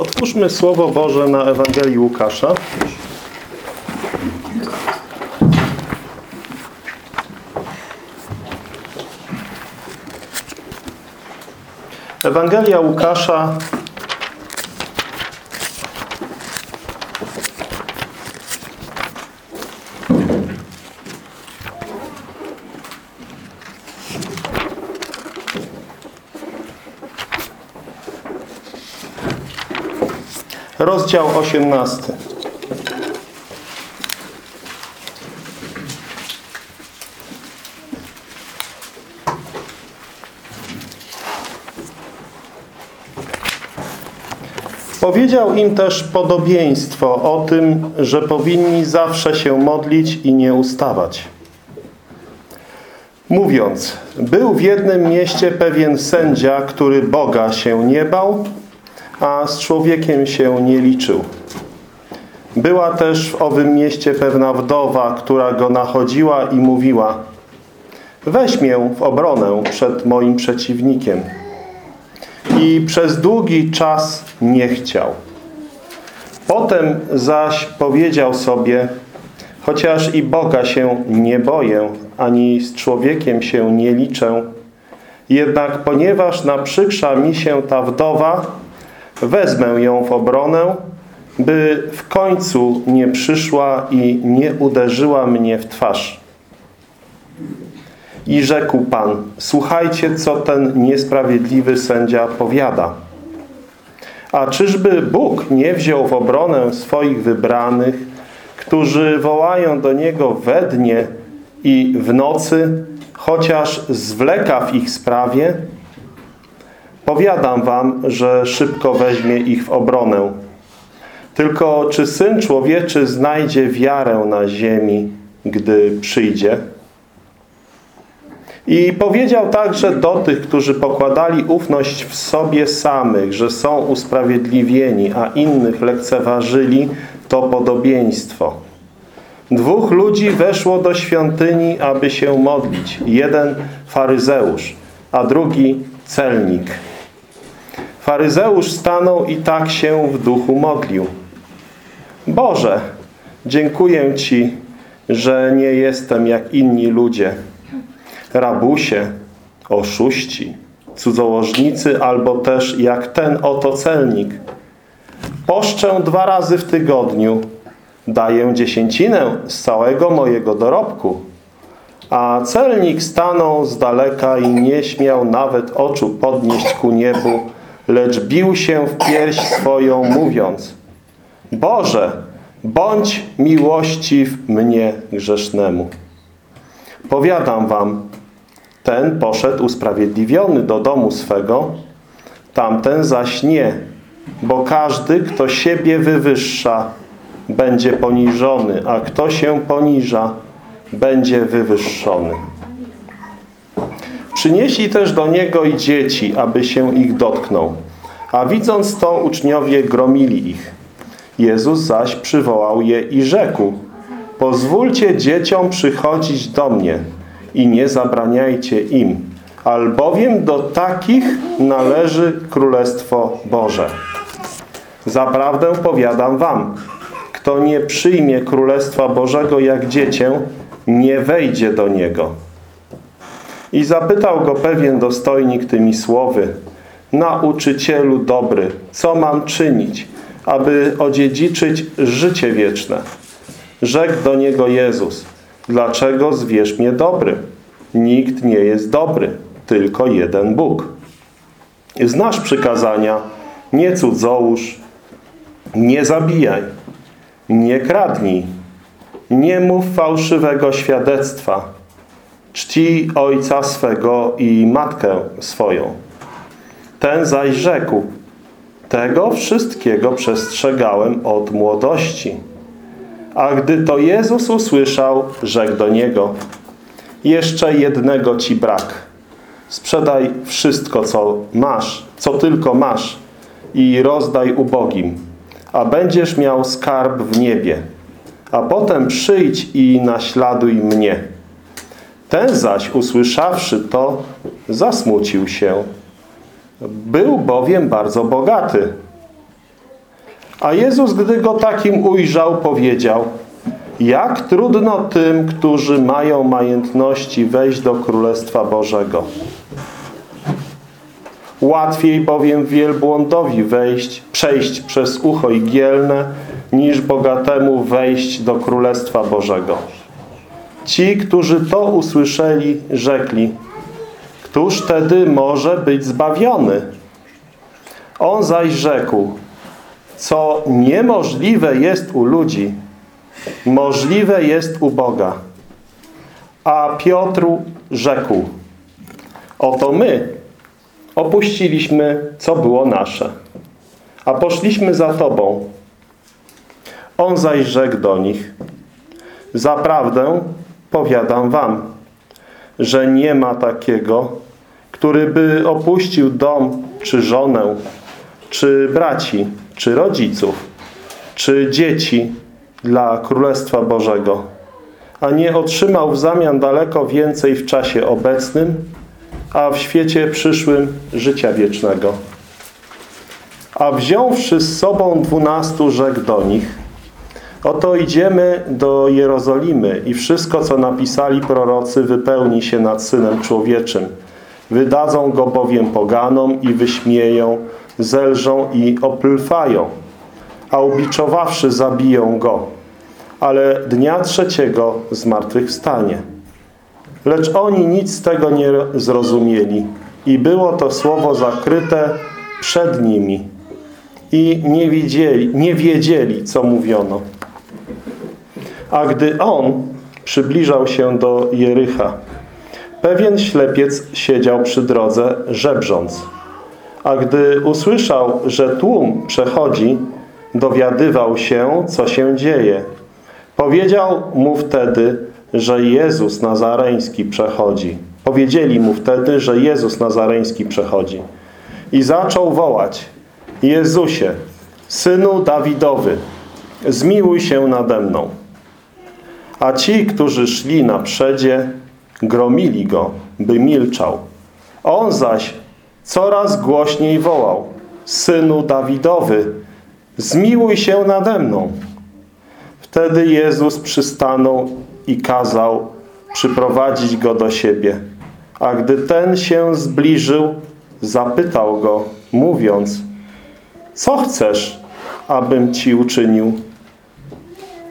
Otwórzmy Słowo Boże na Ewangelii Łukasza. Ewangelia Łukasza Rozdział 18. Powiedział im też podobieństwo o tym, że powinni zawsze się modlić i nie ustawać. Mówiąc, był w jednym mieście pewien sędzia, który Boga się nie bał, a z człowiekiem się nie liczył. Była też w owym mieście pewna wdowa, która go nachodziła i mówiła Weź mnie w obronę przed moim przeciwnikiem. I przez długi czas nie chciał. Potem zaś powiedział sobie Chociaż i Boga się nie boję, ani z człowiekiem się nie liczę, jednak ponieważ naprzykrza mi się ta wdowa, wezmę ją w obronę, by w końcu nie przyszła i nie uderzyła mnie w twarz. I rzekł Pan, słuchajcie, co ten niesprawiedliwy sędzia powiada. A czyżby Bóg nie wziął w obronę swoich wybranych, którzy wołają do Niego we dnie i w nocy, chociaż zwleka w ich sprawie? Powiadam wam, że szybko weźmie ich w obronę. Tylko czy Syn Człowieczy znajdzie wiarę na ziemi, gdy przyjdzie? I powiedział także do tych, którzy pokładali ufność w sobie samych, że są usprawiedliwieni, a innych lekceważyli to podobieństwo. Dwóch ludzi weszło do świątyni, aby się modlić. Jeden faryzeusz, a drugi celnik. Faryzeusz stanął i tak się w duchu modlił. Boże, dziękuję Ci, że nie jestem jak inni ludzie, rabusie, oszuści, cudzołożnicy albo też jak ten oto celnik. Poszczę dwa razy w tygodniu, daję dziesięcinę z całego mojego dorobku. A celnik stanął z daleka i nie śmiał nawet oczu podnieść ku niebu, lecz bił się w pierś swoją, mówiąc Boże, bądź miłościw mnie grzesznemu. Powiadam wam, ten poszedł usprawiedliwiony do domu swego, tamten zaś nie, bo każdy, kto siebie wywyższa, będzie poniżony, a kto się poniża, będzie wywyższony. Przynieśli też do Niego i dzieci, aby się ich dotknął. A widząc to, uczniowie gromili ich. Jezus zaś przywołał je i rzekł Pozwólcie dzieciom przychodzić do mnie i nie zabraniajcie im, albowiem do takich należy Królestwo Boże. Zaprawdę powiadam wam, kto nie przyjmie Królestwa Bożego jak dziecię, nie wejdzie do niego. I zapytał go pewien dostojnik tymi słowy, nauczycielu dobry, co mam czynić, aby odziedziczyć życie wieczne? Rzekł do niego Jezus, dlaczego zwierz mnie dobry? Nikt nie jest dobry, tylko jeden Bóg. Znasz przykazania, nie cudzołóż, nie zabijaj, nie kradnij, nie mów fałszywego świadectwa, czci ojca swego i matkę swoją. Ten zaś rzekł, tego wszystkiego przestrzegałem od młodości. A gdy to Jezus usłyszał, rzekł do niego, jeszcze jednego ci brak. Sprzedaj wszystko, co masz, co tylko masz i rozdaj ubogim, a będziesz miał skarb w niebie. A potem przyjdź i naśladuj mnie. Ten zaś, usłyszawszy to, zasmucił się. Był bowiem bardzo bogaty. A Jezus, gdy go takim ujrzał, powiedział jak trudno tym, którzy mają majętności wejść do Królestwa Bożego. Łatwiej bowiem wielbłądowi wejść, przejść przez ucho igielne, niż bogatemu wejść do Królestwa Bożego. Ci, którzy to usłyszeli, rzekli, któż wtedy może być zbawiony? On zaś rzekł, co niemożliwe jest u ludzi, możliwe jest u Boga. A Piotr rzekł, oto my opuściliśmy, co było nasze, a poszliśmy za Tobą. On zaś rzekł do nich, zaprawdę powiadam wam, że nie ma takiego, który by opuścił dom, czy żonę, czy braci, czy rodziców, czy dzieci dla Królestwa Bożego, a nie otrzymał w zamian daleko więcej w czasie obecnym, a w świecie przyszłym życia wiecznego. A wziąwszy z sobą dwunastu, rzekł do nich, oto idziemy do Jerozolimy i wszystko, co napisali prorocy, wypełni się nad Synem Człowieczym. Wydadzą go bowiem poganom i wyśmieją, zelżą i oplfają, a ubiczowawszy zabiją go, ale dnia trzeciego zmartwychwstanie. Lecz oni nic z tego nie zrozumieli i było to słowo zakryte przed nimi i nie wiedzieli, nie wiedzieli co mówiono. A gdy on przybliżał się do Jericha, pewien ślepiec siedział przy drodze żebrząc. A gdy usłyszał, że tłum przechodzi, dowiadywał się, co się dzieje. Powiedział mu wtedy, że Jezus Nazareński przechodzi. Powiedzieli mu wtedy, że Jezus Nazareński przechodzi. I zaczął wołać, Jezusie, Synu Dawidowy, zmiłuj się nade mną. A ci, którzy szli na przedzie, gromili go, by milczał. On zaś coraz głośniej wołał, Synu Dawidowy, zmiłuj się nade mną. Wtedy Jezus przystanął i kazał przyprowadzić go do siebie. A gdy ten się zbliżył, zapytał go, mówiąc, co chcesz, abym ci uczynił?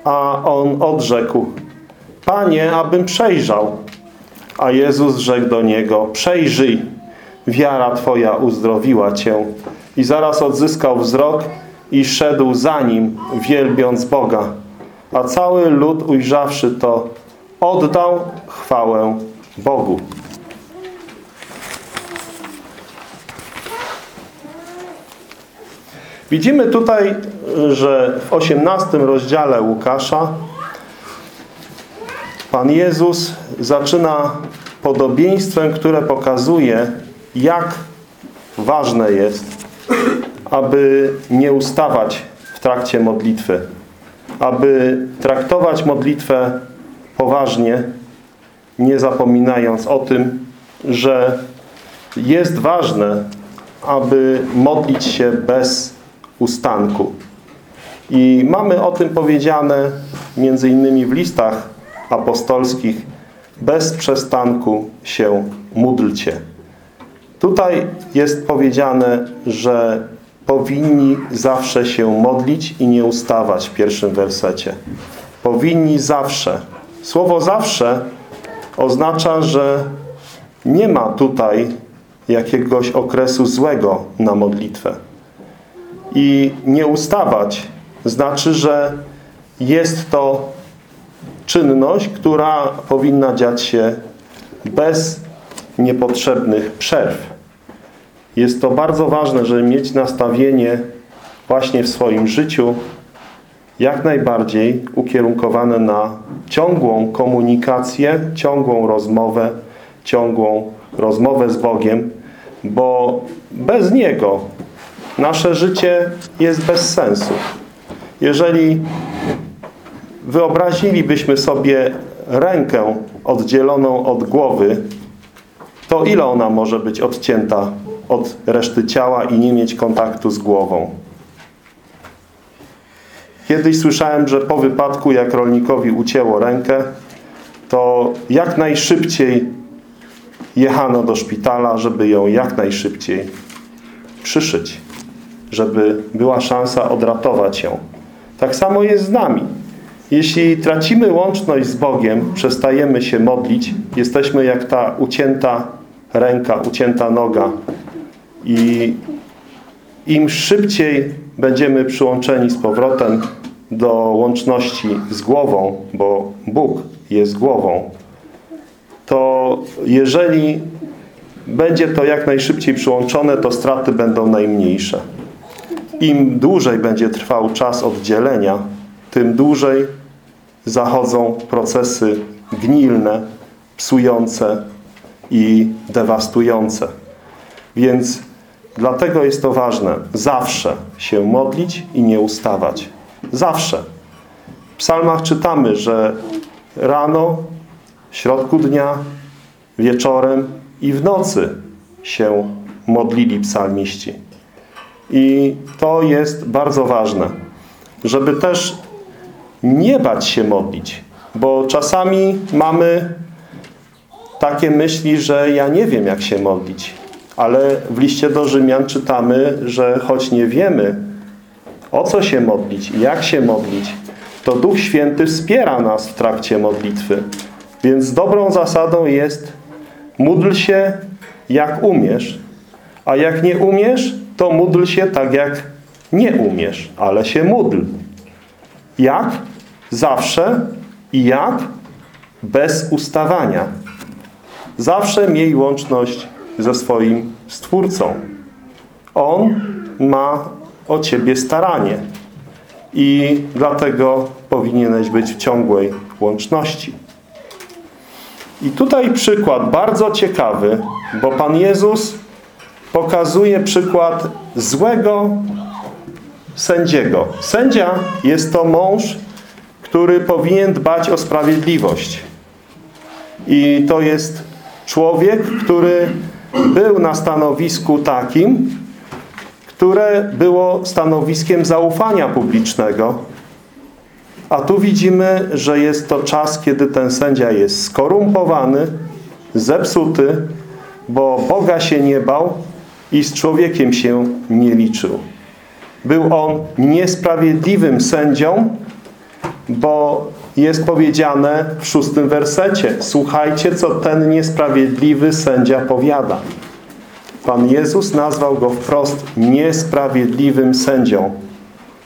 A on odrzekł, Panie, abym przejrzał. A Jezus rzekł do niego, przejrzyj, wiara Twoja uzdrowiła Cię. I zaraz odzyskał wzrok i szedł za nim, wielbiąc Boga. A cały lud ujrzawszy to, oddał chwałę Bogu. Widzimy tutaj, że w 18 rozdziale Łukasza Pan Jezus zaczyna podobieństwem, które pokazuje, jak ważne jest, aby nie ustawać w trakcie modlitwy. Aby traktować modlitwę poważnie, nie zapominając o tym, że jest ważne, aby modlić się bez ustanku. I mamy o tym powiedziane między innymi w listach apostolskich bez przestanku się módlcie. Tutaj jest powiedziane, że powinni zawsze się modlić i nie ustawać w pierwszym wersecie. Powinni zawsze. Słowo zawsze oznacza, że nie ma tutaj jakiegoś okresu złego na modlitwę. I nie ustawać znaczy, że jest to czynność, która powinna dziać się bez niepotrzebnych przerw. Jest to bardzo ważne, żeby mieć nastawienie właśnie w swoim życiu jak najbardziej ukierunkowane na ciągłą komunikację, ciągłą rozmowę, ciągłą rozmowę z Bogiem, bo bez Niego nasze życie jest bez sensu. Jeżeli wyobrazilibyśmy sobie rękę oddzieloną od głowy, to ile ona może być odcięta od reszty ciała i nie mieć kontaktu z głową? Kiedyś słyszałem, że po wypadku, jak rolnikowi ucięło rękę, to jak najszybciej jechano do szpitala, żeby ją jak najszybciej przyszyć. Żeby była szansa odratować ją. Tak samo jest z nami. Jeśli tracimy łączność z Bogiem, przestajemy się modlić, jesteśmy jak ta ucięta ręka, ucięta noga i im szybciej będziemy przyłączeni z powrotem do łączności z głową, bo Bóg jest głową, to jeżeli będzie to jak najszybciej przyłączone, to straty będą najmniejsze. Im dłużej będzie trwał czas oddzielenia, tym dłużej zachodzą procesy gnilne, psujące i dewastujące. Więc dlatego jest to ważne. Zawsze się modlić i nie ustawać. Zawsze. W psalmach czytamy, że rano, w środku dnia, wieczorem i w nocy się modlili psalmiści. I to jest bardzo ważne, żeby też nie bać się modlić, bo czasami mamy takie myśli, że ja nie wiem jak się modlić, ale w liście do Rzymian czytamy, że choć nie wiemy o co się modlić i jak się modlić, to Duch Święty wspiera nas w trakcie modlitwy. Więc dobrą zasadą jest módl się jak umiesz, a jak nie umiesz, to módl się tak jak nie umiesz, ale się módl. Jak? Zawsze i jak? Bez ustawania. Zawsze miej łączność ze swoim Stwórcą. On ma o Ciebie staranie i dlatego powinieneś być w ciągłej łączności. I tutaj przykład bardzo ciekawy, bo Pan Jezus pokazuje przykład złego sędziego. Sędzia jest to mąż, który powinien dbać o sprawiedliwość. I to jest człowiek, który był na stanowisku takim, które było stanowiskiem zaufania publicznego. A tu widzimy, że jest to czas, kiedy ten sędzia jest skorumpowany, zepsuty, bo Boga się nie bał i z człowiekiem się nie liczył. Był on niesprawiedliwym sędzią, bo jest powiedziane w szóstym wersecie Słuchajcie, co ten niesprawiedliwy sędzia powiada. Pan Jezus nazwał go wprost niesprawiedliwym sędzią.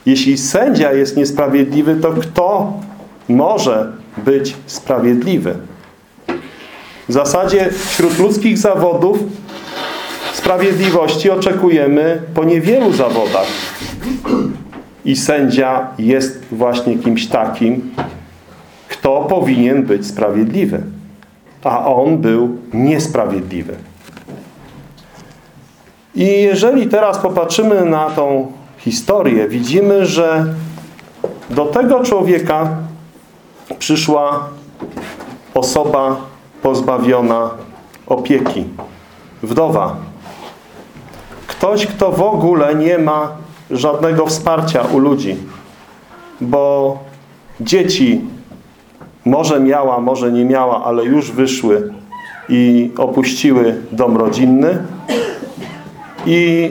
Jeśli sędzia jest niesprawiedliwy, to kto może być sprawiedliwy? W zasadzie wśród ludzkich zawodów sprawiedliwości oczekujemy po niewielu zawodach. I sędzia jest właśnie kimś takim, kto powinien być sprawiedliwy. A on był niesprawiedliwy. I jeżeli teraz popatrzymy na tą historię, widzimy, że do tego człowieka przyszła osoba pozbawiona opieki. Wdowa. Ktoś, kto w ogóle nie ma żadnego wsparcia u ludzi. Bo dzieci może miała, może nie miała, ale już wyszły i opuściły dom rodzinny i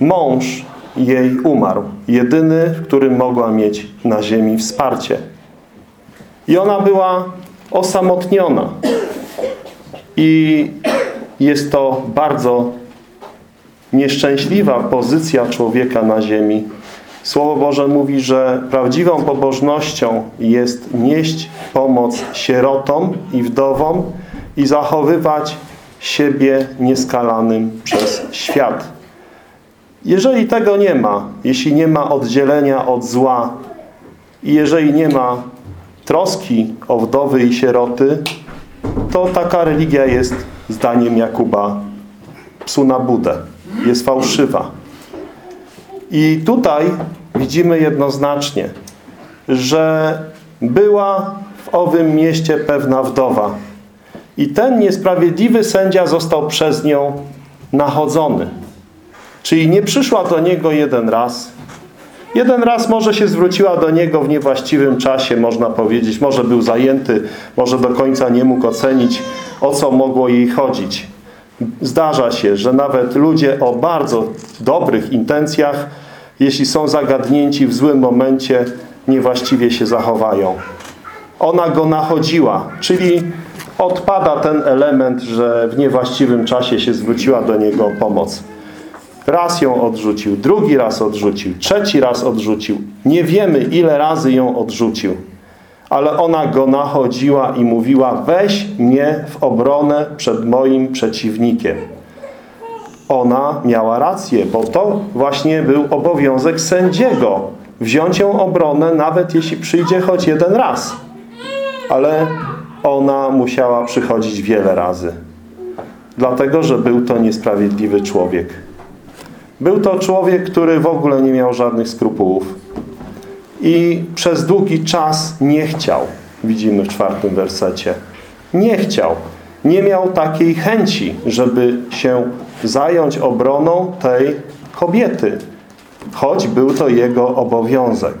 mąż jej umarł. Jedyny, w którym mogła mieć na ziemi wsparcie. I ona była osamotniona. I jest to bardzo nieszczęśliwa pozycja człowieka na ziemi. Słowo Boże mówi, że prawdziwą pobożnością jest nieść pomoc sierotom i wdowom i zachowywać siebie nieskalanym przez świat. Jeżeli tego nie ma, jeśli nie ma oddzielenia od zła i jeżeli nie ma troski o wdowy i sieroty, to taka religia jest, zdaniem Jakuba, psu na budę. Jest fałszywa. I tutaj widzimy jednoznacznie, że była w owym mieście pewna wdowa, i ten niesprawiedliwy sędzia został przez nią nachodzony. Czyli nie przyszła do niego jeden raz, Jeden raz może się zwróciła do niego w niewłaściwym czasie, można powiedzieć. Może był zajęty, może do końca nie mógł ocenić, o co mogło jej chodzić. Zdarza się, że nawet ludzie o bardzo dobrych intencjach, jeśli są zagadnięci w złym momencie, niewłaściwie się zachowają. Ona go nachodziła, czyli odpada ten element, że w niewłaściwym czasie się zwróciła do niego pomoc. Raz ją odrzucił, drugi raz odrzucił, trzeci raz odrzucił. Nie wiemy, ile razy ją odrzucił. Ale ona go nachodziła i mówiła, weź mnie w obronę przed moim przeciwnikiem. Ona miała rację, bo to właśnie był obowiązek sędziego. Wziąć ją obronę, nawet jeśli przyjdzie choć jeden raz. Ale ona musiała przychodzić wiele razy. Dlatego, że był to niesprawiedliwy człowiek. Był to człowiek, który w ogóle nie miał żadnych skrupułów. I przez długi czas nie chciał. Widzimy w czwartym wersecie. Nie chciał. Nie miał takiej chęci, żeby się zająć obroną tej kobiety. Choć był to jego obowiązek.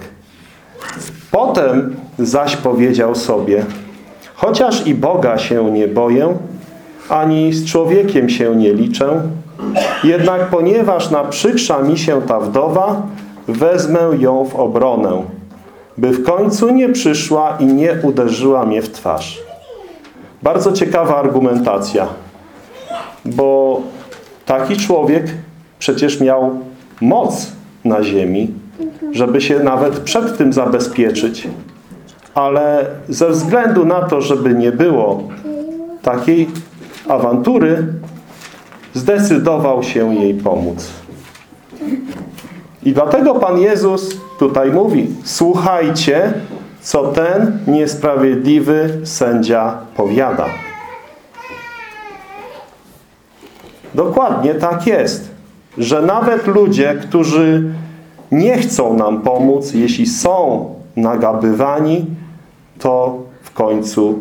Potem zaś powiedział sobie, chociaż i Boga się nie boję, ani z człowiekiem się nie liczę, jednak ponieważ naprzykrza mi się ta wdowa, wezmę ją w obronę, by w końcu nie przyszła i nie uderzyła mnie w twarz. Bardzo ciekawa argumentacja, bo taki człowiek przecież miał moc na ziemi, żeby się nawet przed tym zabezpieczyć, ale ze względu na to, żeby nie było takiej awantury, zdecydował się jej pomóc. I dlatego Pan Jezus tutaj mówi, słuchajcie, co ten niesprawiedliwy sędzia powiada. Dokładnie tak jest, że nawet ludzie, którzy nie chcą nam pomóc, jeśli są nagabywani, to w końcu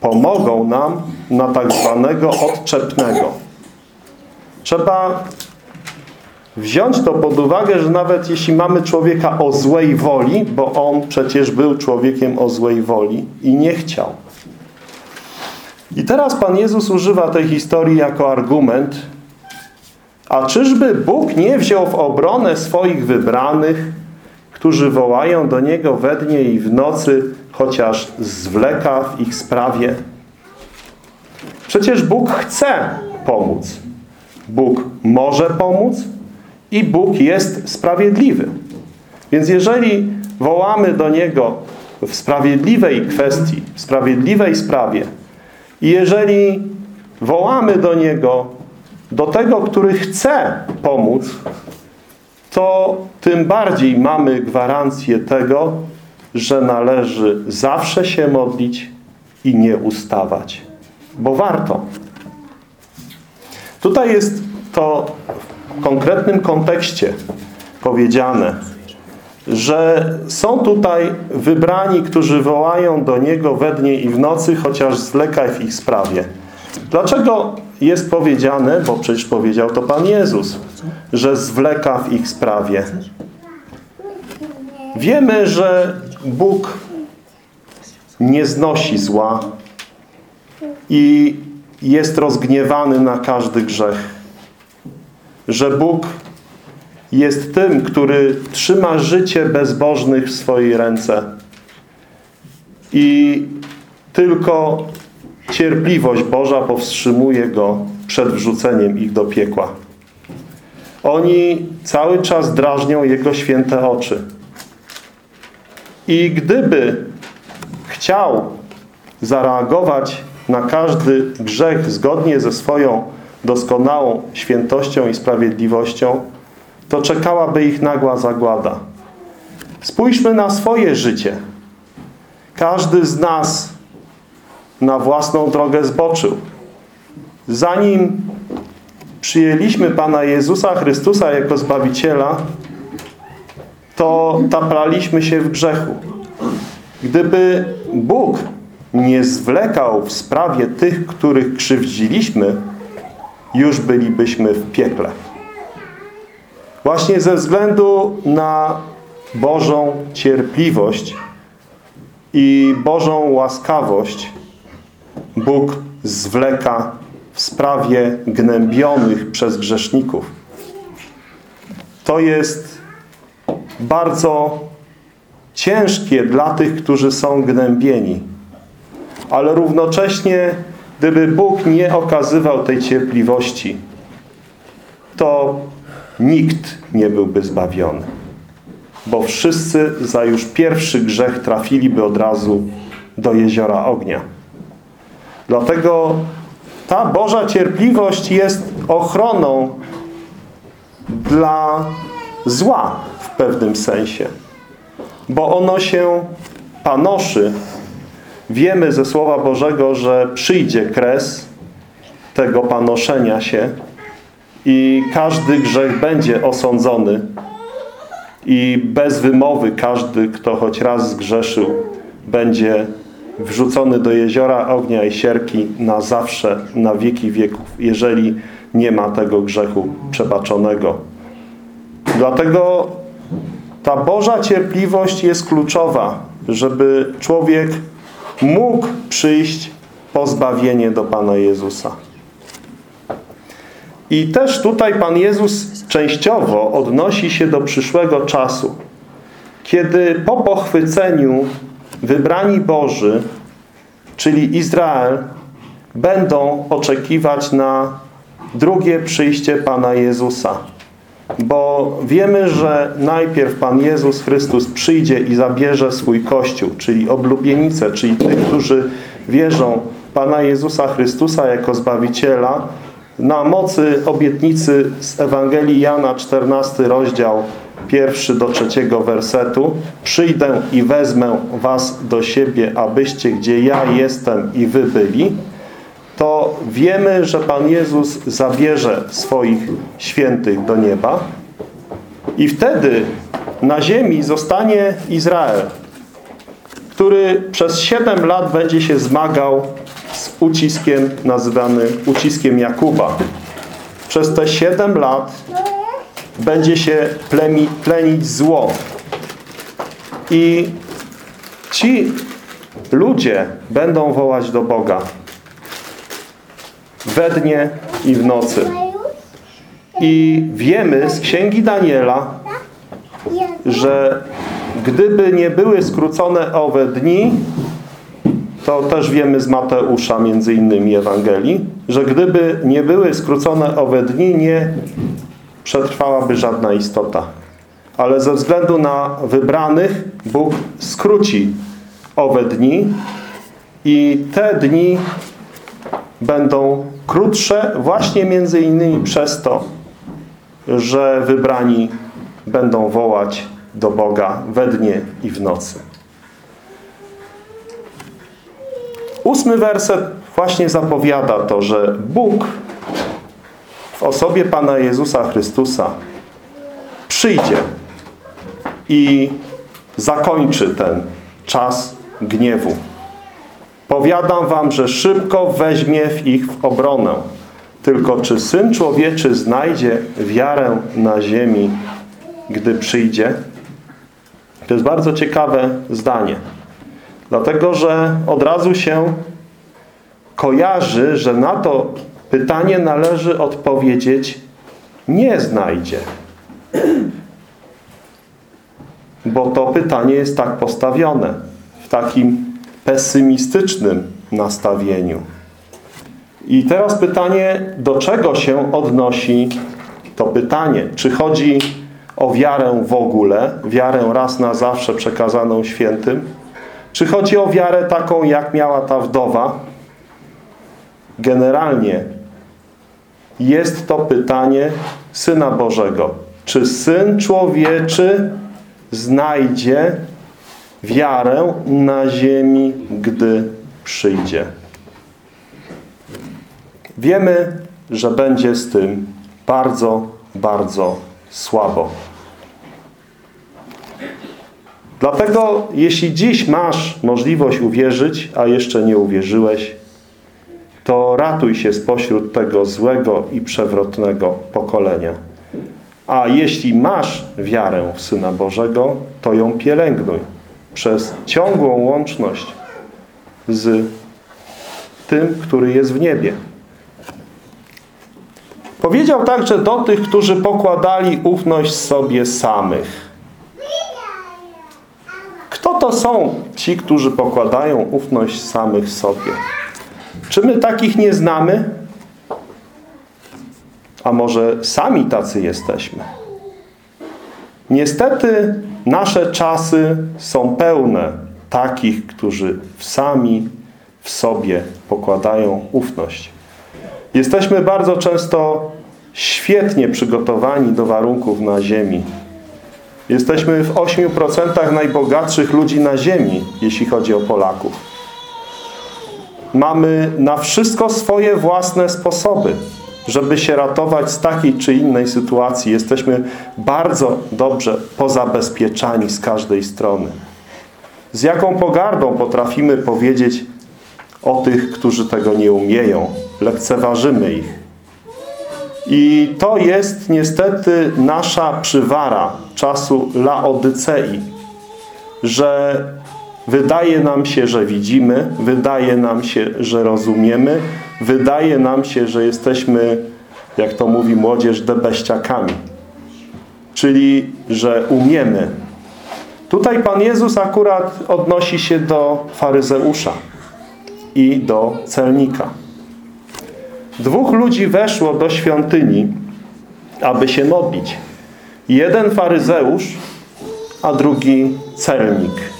pomogą nam na tak zwanego odczepnego. Trzeba wziąć to pod uwagę, że nawet jeśli mamy człowieka o złej woli, bo on przecież był człowiekiem o złej woli i nie chciał. I teraz Pan Jezus używa tej historii jako argument, a czyżby Bóg nie wziął w obronę swoich wybranych, którzy wołają do Niego we dnie i w nocy, chociaż zwleka w ich sprawie? Przecież Bóg chce pomóc. Bóg może pomóc i Bóg jest sprawiedliwy. Więc jeżeli wołamy do Niego w sprawiedliwej kwestii, w sprawiedliwej sprawie i jeżeli wołamy do Niego, do tego, który chce pomóc, to tym bardziej mamy gwarancję tego, że należy zawsze się modlić i nie ustawać. Bo warto. Tutaj jest to konkretnym kontekście powiedziane, że są tutaj wybrani, którzy wołają do Niego we dnie i w nocy, chociaż zleka w ich sprawie. Dlaczego jest powiedziane, bo przecież powiedział to Pan Jezus, że zwleka w ich sprawie. Wiemy, że Bóg nie znosi zła i jest rozgniewany na każdy grzech. Że Bóg jest tym, który trzyma życie bezbożnych w swojej ręce. I tylko cierpliwość Boża powstrzymuje go przed wrzuceniem ich do piekła. Oni cały czas drażnią Jego święte oczy. I gdyby chciał zareagować na każdy grzech zgodnie ze swoją doskonałą świętością i sprawiedliwością, to czekałaby ich nagła zagłada. Spójrzmy na swoje życie. Każdy z nas na własną drogę zboczył. Zanim przyjęliśmy Pana Jezusa Chrystusa jako Zbawiciela, to taplaliśmy się w grzechu. Gdyby Bóg nie zwlekał w sprawie tych, których krzywdziliśmy, już bylibyśmy w piekle. Właśnie ze względu na Bożą cierpliwość i Bożą łaskawość Bóg zwleka w sprawie gnębionych przez grzeszników. To jest bardzo ciężkie dla tych, którzy są gnębieni. Ale równocześnie, gdyby Bóg nie okazywał tej cierpliwości, to nikt nie byłby zbawiony. Bo wszyscy za już pierwszy grzech trafiliby od razu do jeziora ognia. Dlatego ta Boża cierpliwość jest ochroną dla zła w pewnym sensie. Bo ono się panoszy. Wiemy ze Słowa Bożego, że przyjdzie kres tego panoszenia się i każdy grzech będzie osądzony i bez wymowy każdy, kto choć raz zgrzeszył, będzie wrzucony do jeziora ognia i sierki na zawsze, na wieki wieków, jeżeli nie ma tego grzechu przebaczonego. Dlatego ta Boża cierpliwość jest kluczowa, żeby człowiek mógł przyjść po zbawienie do Pana Jezusa. I też tutaj Pan Jezus częściowo odnosi się do przyszłego czasu, kiedy po pochwyceniu wybrani Boży, czyli Izrael, będą oczekiwać na drugie przyjście Pana Jezusa. Bo wiemy, że najpierw Pan Jezus Chrystus przyjdzie i zabierze swój Kościół, czyli oblubienicę, czyli tych, którzy wierzą Pana Jezusa Chrystusa jako Zbawiciela, na mocy obietnicy z Ewangelii Jana, 14 rozdział, pierwszy do trzeciego wersetu. Przyjdę i wezmę was do siebie, abyście gdzie ja jestem i wy byli. To wiemy, że Pan Jezus zabierze swoich świętych do nieba i wtedy na ziemi zostanie Izrael, który przez siedem lat będzie się zmagał z uciskiem nazywany uciskiem Jakuba. Przez te siedem lat będzie się plemi, plenić zło. I ci ludzie będą wołać do Boga we dnie i w nocy. I wiemy z Księgi Daniela, że gdyby nie były skrócone owe dni, to też wiemy z Mateusza między innymi Ewangelii, że gdyby nie były skrócone owe dni, nie przetrwałaby żadna istota. Ale ze względu na wybranych Bóg skróci owe dni i te dni będą krótsze właśnie między innymi przez to, że wybrani będą wołać do Boga we dnie i w nocy. Ósmy werset właśnie zapowiada to, że Bóg w osobie Pana Jezusa Chrystusa przyjdzie i zakończy ten czas gniewu. Powiadam wam, że szybko weźmie w ich w obronę. Tylko czy Syn Człowieczy znajdzie wiarę na ziemi, gdy przyjdzie? To jest bardzo ciekawe zdanie. Dlatego, że od razu się kojarzy, że na to pytanie należy odpowiedzieć nie znajdzie. Bo to pytanie jest tak postawione w takim pesymistycznym nastawieniu. I teraz pytanie, do czego się odnosi to pytanie? Czy chodzi o wiarę w ogóle, wiarę raz na zawsze przekazaną świętym? Czy chodzi o wiarę taką, jak miała ta wdowa? Generalnie jest to pytanie Syna Bożego. Czy Syn Człowieczy znajdzie wiarę na ziemi, gdy przyjdzie? Wiemy, że będzie z tym bardzo, bardzo słabo. Dlatego, jeśli dziś masz możliwość uwierzyć, a jeszcze nie uwierzyłeś, to ratuj się spośród tego złego i przewrotnego pokolenia. A jeśli masz wiarę w Syna Bożego, to ją pielęgnuj przez ciągłą łączność z tym, który jest w niebie. Powiedział także do tych, którzy pokładali ufność sobie samych. Kto to są ci, którzy pokładają ufność samych sobie? Czy my takich nie znamy? A może sami tacy jesteśmy? Niestety nasze czasy są pełne takich, którzy sami w sobie pokładają ufność. Jesteśmy bardzo często świetnie przygotowani do warunków na ziemi. Jesteśmy w 8% najbogatszych ludzi na ziemi, jeśli chodzi o Polaków. Mamy na wszystko swoje własne sposoby, żeby się ratować z takiej czy innej sytuacji. Jesteśmy bardzo dobrze pozabezpieczani z każdej strony. Z jaką pogardą potrafimy powiedzieć o tych, którzy tego nie umieją. Lekceważymy ich. I to jest niestety nasza przywara czasu Laodycei, że wydaje nam się, że widzimy, wydaje nam się, że rozumiemy, wydaje nam się, że jesteśmy, jak to mówi młodzież, debeściakami. Czyli, że umiemy. Tutaj Pan Jezus akurat odnosi się do faryzeusza i do celnika. Dwóch ludzi weszło do świątyni, aby się modlić. Jeden faryzeusz, a drugi celnik.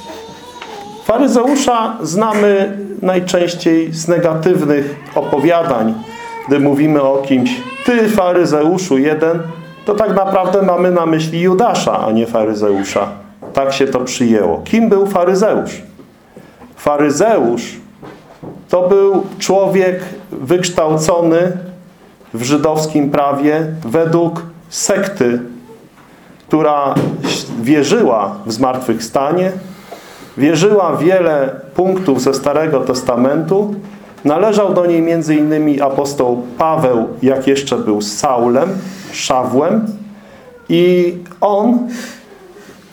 Faryzeusza znamy najczęściej z negatywnych opowiadań. Gdy mówimy o kimś, ty faryzeuszu jeden, to tak naprawdę mamy na myśli Judasza, a nie faryzeusza. Tak się to przyjęło. Kim był faryzeusz? Faryzeusz to był człowiek wykształcony w żydowskim prawie według sekty, która wierzyła w zmartwychwstanie, wierzyła wiele punktów ze Starego Testamentu. Należał do niej innymi apostoł Paweł, jak jeszcze był Saulem, Szawłem i on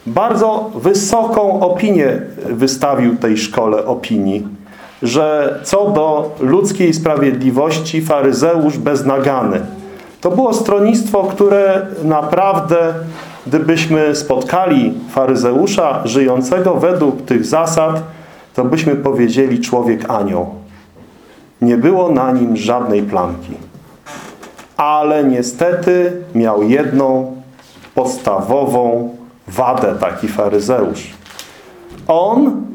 bardzo wysoką opinię wystawił tej szkole opinii że co do ludzkiej sprawiedliwości faryzeusz beznagany. To było stronnictwo, które naprawdę, gdybyśmy spotkali faryzeusza żyjącego według tych zasad, to byśmy powiedzieli człowiek anioł. Nie było na nim żadnej plamki. Ale niestety miał jedną podstawową wadę taki faryzeusz. On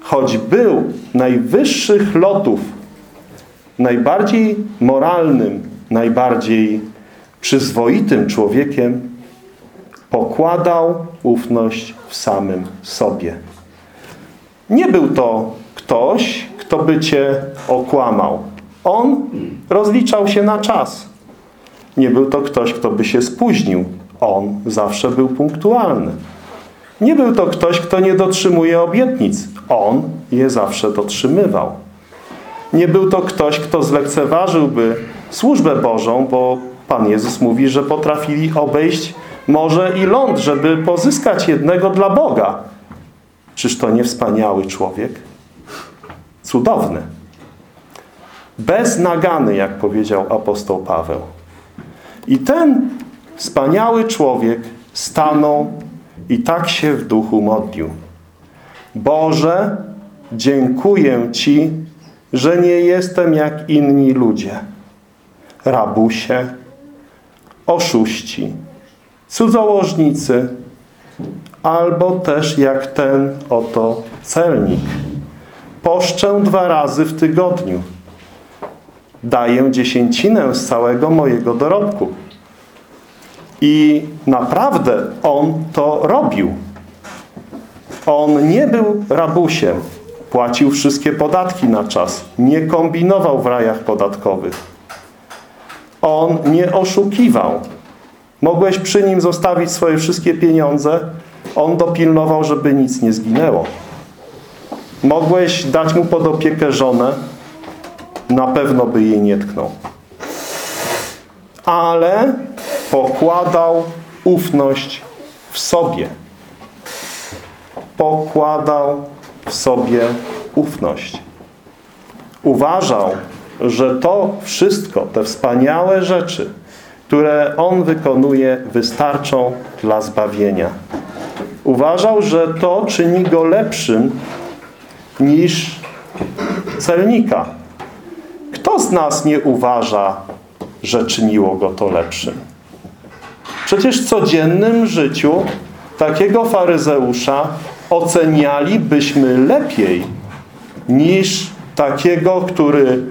choć był najwyższych lotów, najbardziej moralnym, najbardziej przyzwoitym człowiekiem, pokładał ufność w samym sobie. Nie był to ktoś, kto by cię okłamał. On rozliczał się na czas. Nie był to ktoś, kto by się spóźnił. On zawsze był punktualny. Nie był to ktoś, kto nie dotrzymuje obietnic. On je zawsze dotrzymywał. Nie był to ktoś, kto zlekceważyłby służbę Bożą, bo Pan Jezus mówi, że potrafili obejść morze i ląd, żeby pozyskać jednego dla Boga. Czyż to nie wspaniały człowiek? Cudowny. Beznagany, jak powiedział apostoł Paweł. I ten wspaniały człowiek stanął i tak się w duchu modlił. Boże, dziękuję Ci, że nie jestem jak inni ludzie. Rabusie, oszuści, cudzołożnicy, albo też jak ten oto celnik. Poszczę dwa razy w tygodniu. Daję dziesięcinę z całego mojego dorobku. I naprawdę on to robił. On nie był rabusiem. Płacił wszystkie podatki na czas. Nie kombinował w rajach podatkowych. On nie oszukiwał. Mogłeś przy nim zostawić swoje wszystkie pieniądze. On dopilnował, żeby nic nie zginęło. Mogłeś dać mu pod opiekę żonę. Na pewno by jej nie tknął. Ale pokładał ufność w sobie. Pokładał w sobie ufność. Uważał, że to wszystko, te wspaniałe rzeczy, które On wykonuje, wystarczą dla zbawienia. Uważał, że to czyni Go lepszym niż celnika. Kto z nas nie uważa, że czyniło Go to lepszym? Przecież w codziennym życiu takiego faryzeusza ocenialibyśmy lepiej niż takiego, który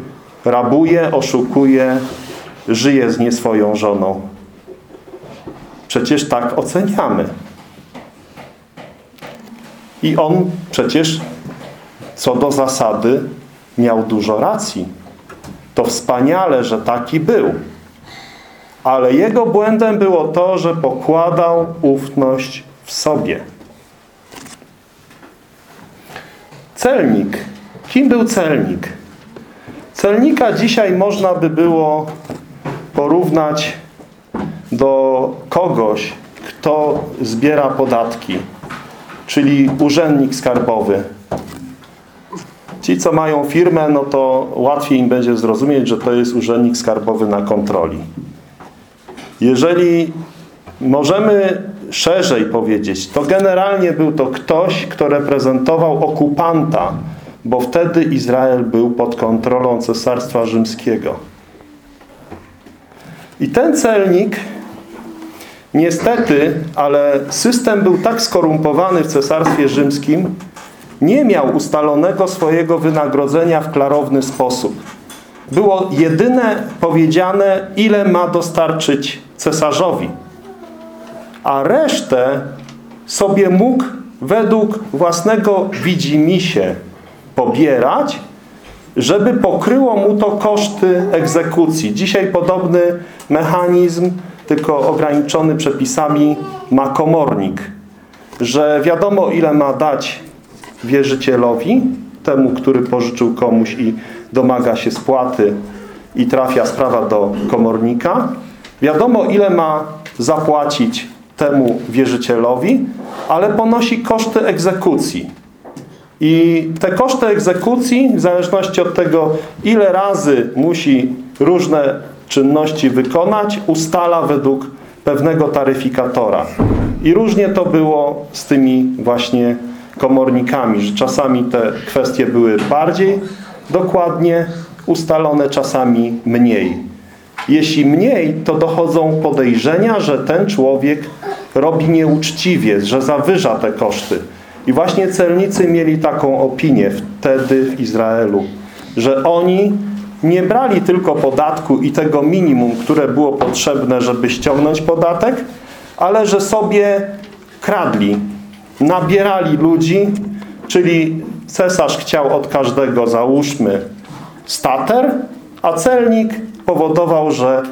rabuje, oszukuje, żyje z nieswoją żoną. Przecież tak oceniamy. I on przecież co do zasady miał dużo racji. To wspaniale, że taki był. Ale jego błędem było to, że pokładał ufność w sobie. Celnik. Kim był celnik? Celnika dzisiaj można by było porównać do kogoś, kto zbiera podatki, czyli urzędnik skarbowy. Ci, co mają firmę, no to łatwiej im będzie zrozumieć, że to jest urzędnik skarbowy na kontroli. Jeżeli możemy szerzej powiedzieć, to generalnie był to ktoś, kto reprezentował okupanta, bo wtedy Izrael był pod kontrolą Cesarstwa Rzymskiego. I ten celnik, niestety, ale system był tak skorumpowany w Cesarstwie Rzymskim, nie miał ustalonego swojego wynagrodzenia w klarowny sposób. Było jedyne powiedziane, ile ma dostarczyć cesarzowi. A resztę sobie mógł według własnego widzimisię pobierać, żeby pokryło mu to koszty egzekucji. Dzisiaj podobny mechanizm, tylko ograniczony przepisami, ma komornik. Że wiadomo ile ma dać wierzycielowi, temu, który pożyczył komuś i domaga się spłaty i trafia sprawa do komornika. Wiadomo ile ma zapłacić temu wierzycielowi, ale ponosi koszty egzekucji. I te koszty egzekucji, w zależności od tego, ile razy musi różne czynności wykonać, ustala według pewnego taryfikatora. I różnie to było z tymi właśnie komornikami, że czasami te kwestie były bardziej dokładnie ustalone, czasami mniej. Jeśli mniej, to dochodzą podejrzenia, że ten człowiek robi nieuczciwie, że zawyża te koszty. I właśnie celnicy mieli taką opinię wtedy w Izraelu, że oni nie brali tylko podatku i tego minimum, które było potrzebne, żeby ściągnąć podatek, ale że sobie kradli, nabierali ludzi, czyli cesarz chciał od każdego, załóżmy, stater, a celnik powodował, że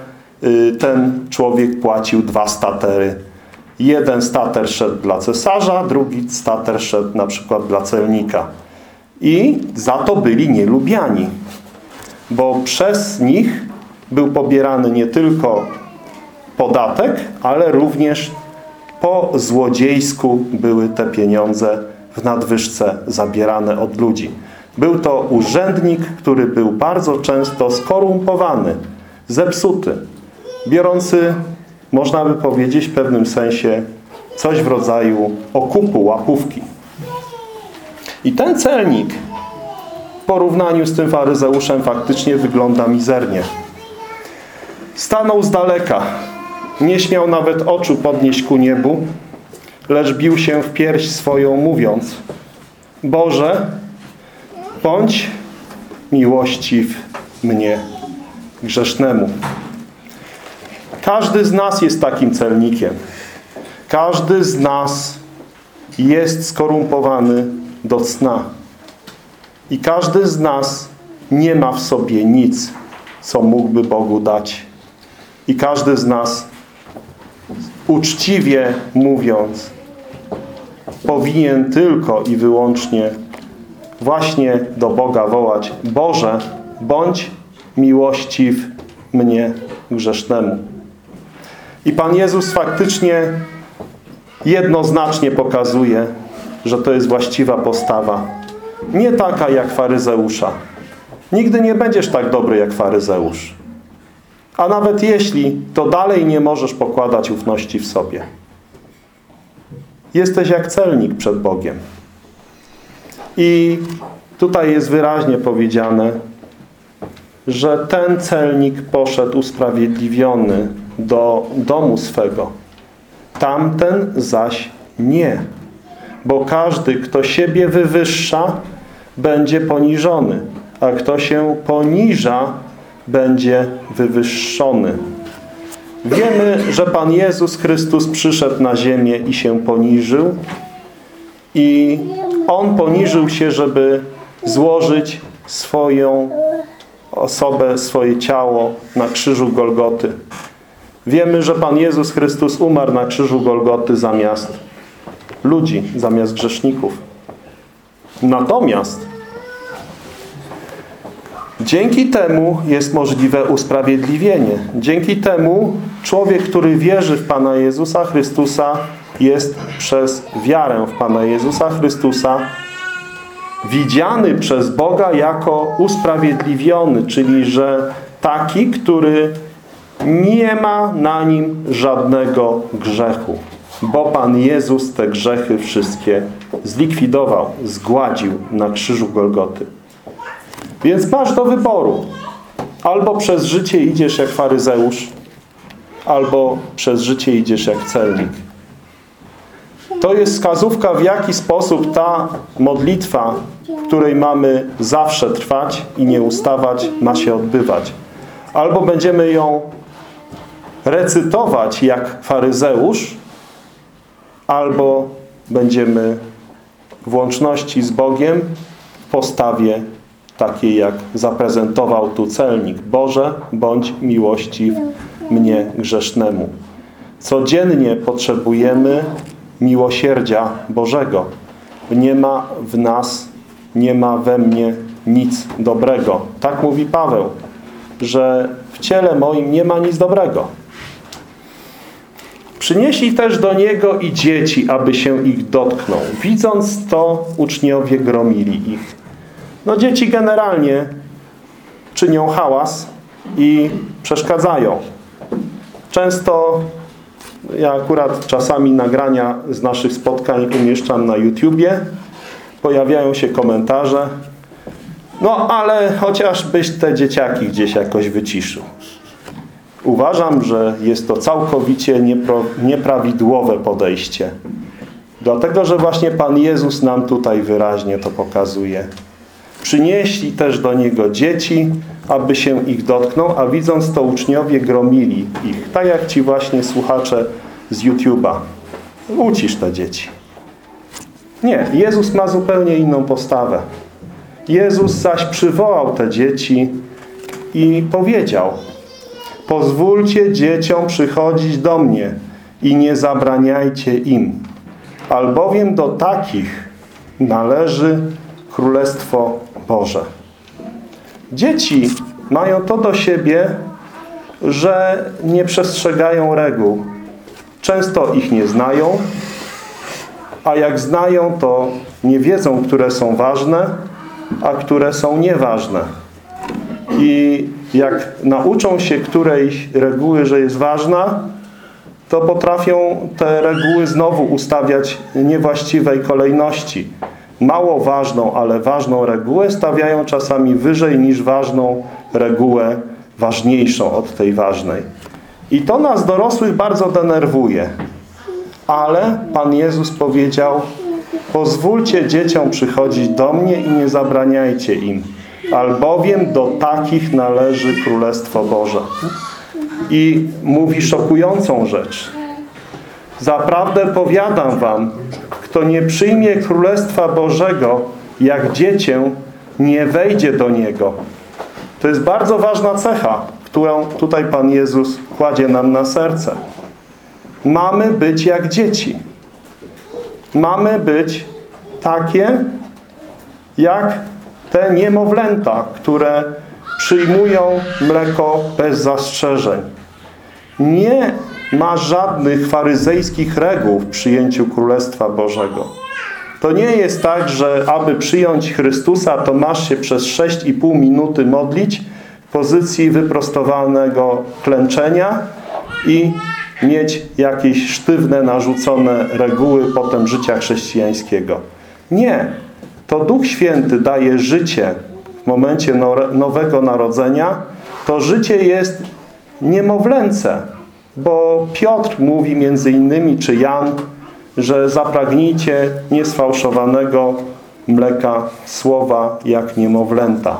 y, ten człowiek płacił dwa statery Jeden stater szedł dla cesarza, drugi stater szedł na przykład dla celnika. I za to byli nielubiani, bo przez nich był pobierany nie tylko podatek, ale również po złodziejsku były te pieniądze w nadwyżce zabierane od ludzi. Był to urzędnik, który był bardzo często skorumpowany, zepsuty, biorący można by powiedzieć w pewnym sensie coś w rodzaju okupu, łapówki. I ten celnik w porównaniu z tym faryzeuszem faktycznie wygląda mizernie. Stanął z daleka. Nie śmiał nawet oczu podnieść ku niebu, lecz bił się w pierś swoją, mówiąc Boże, bądź miłościw mnie, grzesznemu. Każdy z nas jest takim celnikiem. Każdy z nas jest skorumpowany do cna. I każdy z nas nie ma w sobie nic, co mógłby Bogu dać. I każdy z nas uczciwie mówiąc powinien tylko i wyłącznie właśnie do Boga wołać Boże, bądź miłościw mnie grzesznemu. I Pan Jezus faktycznie jednoznacznie pokazuje, że to jest właściwa postawa. Nie taka jak faryzeusza. Nigdy nie będziesz tak dobry jak faryzeusz. A nawet jeśli, to dalej nie możesz pokładać ufności w sobie. Jesteś jak celnik przed Bogiem. I tutaj jest wyraźnie powiedziane, że ten celnik poszedł usprawiedliwiony do domu swego. Tamten zaś nie. Bo każdy, kto siebie wywyższa, będzie poniżony, a kto się poniża, będzie wywyższony. Wiemy, że Pan Jezus Chrystus przyszedł na ziemię i się poniżył i On poniżył się, żeby złożyć swoją osobę, swoje ciało na krzyżu Golgoty. Wiemy, że Pan Jezus Chrystus umarł na krzyżu Golgoty zamiast ludzi, zamiast grzeszników. Natomiast dzięki temu jest możliwe usprawiedliwienie. Dzięki temu człowiek, który wierzy w Pana Jezusa Chrystusa jest przez wiarę w Pana Jezusa Chrystusa widziany przez Boga jako usprawiedliwiony, czyli że taki, który nie ma na nim żadnego grzechu. Bo Pan Jezus te grzechy wszystkie zlikwidował, zgładził na krzyżu Golgoty. Więc masz do wyboru. Albo przez życie idziesz jak faryzeusz, albo przez życie idziesz jak celnik. To jest wskazówka, w jaki sposób ta modlitwa, w której mamy zawsze trwać i nie ustawać, ma się odbywać. Albo będziemy ją recytować jak faryzeusz, albo będziemy w łączności z Bogiem w postawie takiej, jak zaprezentował tu celnik. Boże, bądź miłości mnie grzesznemu. Codziennie potrzebujemy miłosierdzia Bożego. Nie ma w nas, nie ma we mnie nic dobrego. Tak mówi Paweł, że w ciele moim nie ma nic dobrego. Przynieśli też do Niego i dzieci, aby się ich dotknął. Widząc to, uczniowie gromili ich. No dzieci generalnie czynią hałas i przeszkadzają. Często ja akurat czasami nagrania z naszych spotkań umieszczam na YouTubie. Pojawiają się komentarze. No ale chociażbyś te dzieciaki gdzieś jakoś wyciszył. Uważam, że jest to całkowicie nieprawidłowe podejście. Dlatego, że właśnie Pan Jezus nam tutaj wyraźnie to pokazuje. Przynieśli też do Niego dzieci, aby się ich dotknął, a widząc to uczniowie gromili ich. Tak jak ci właśnie słuchacze z YouTube'a. Ucisz te dzieci. Nie, Jezus ma zupełnie inną postawę. Jezus zaś przywołał te dzieci i powiedział Pozwólcie dzieciom przychodzić do mnie i nie zabraniajcie im, albowiem do takich należy Królestwo Boże. Dzieci mają to do siebie, że nie przestrzegają reguł. Często ich nie znają, a jak znają, to nie wiedzą, które są ważne, a które są nieważne. I jak nauczą się którejś reguły, że jest ważna, to potrafią te reguły znowu ustawiać niewłaściwej kolejności. Mało ważną, ale ważną regułę stawiają czasami wyżej niż ważną regułę ważniejszą od tej ważnej. I to nas dorosłych bardzo denerwuje. Ale Pan Jezus powiedział pozwólcie dzieciom przychodzić do mnie i nie zabraniajcie im albowiem do takich należy Królestwo Boże. I mówi szokującą rzecz. Zaprawdę powiadam wam, kto nie przyjmie Królestwa Bożego jak dziecię, nie wejdzie do niego. To jest bardzo ważna cecha, którą tutaj Pan Jezus kładzie nam na serce. Mamy być jak dzieci. Mamy być takie, jak te niemowlęta, które przyjmują mleko bez zastrzeżeń. Nie ma żadnych faryzejskich reguł w przyjęciu Królestwa Bożego. To nie jest tak, że aby przyjąć Chrystusa, to masz się przez 6,5 minuty modlić w pozycji wyprostowanego klęczenia i mieć jakieś sztywne, narzucone reguły potem życia chrześcijańskiego. Nie. To Duch Święty daje życie w momencie nowego narodzenia. To życie jest niemowlęce, bo Piotr mówi między innymi, czy Jan, że zapragnijcie niesfałszowanego mleka słowa jak niemowlęta.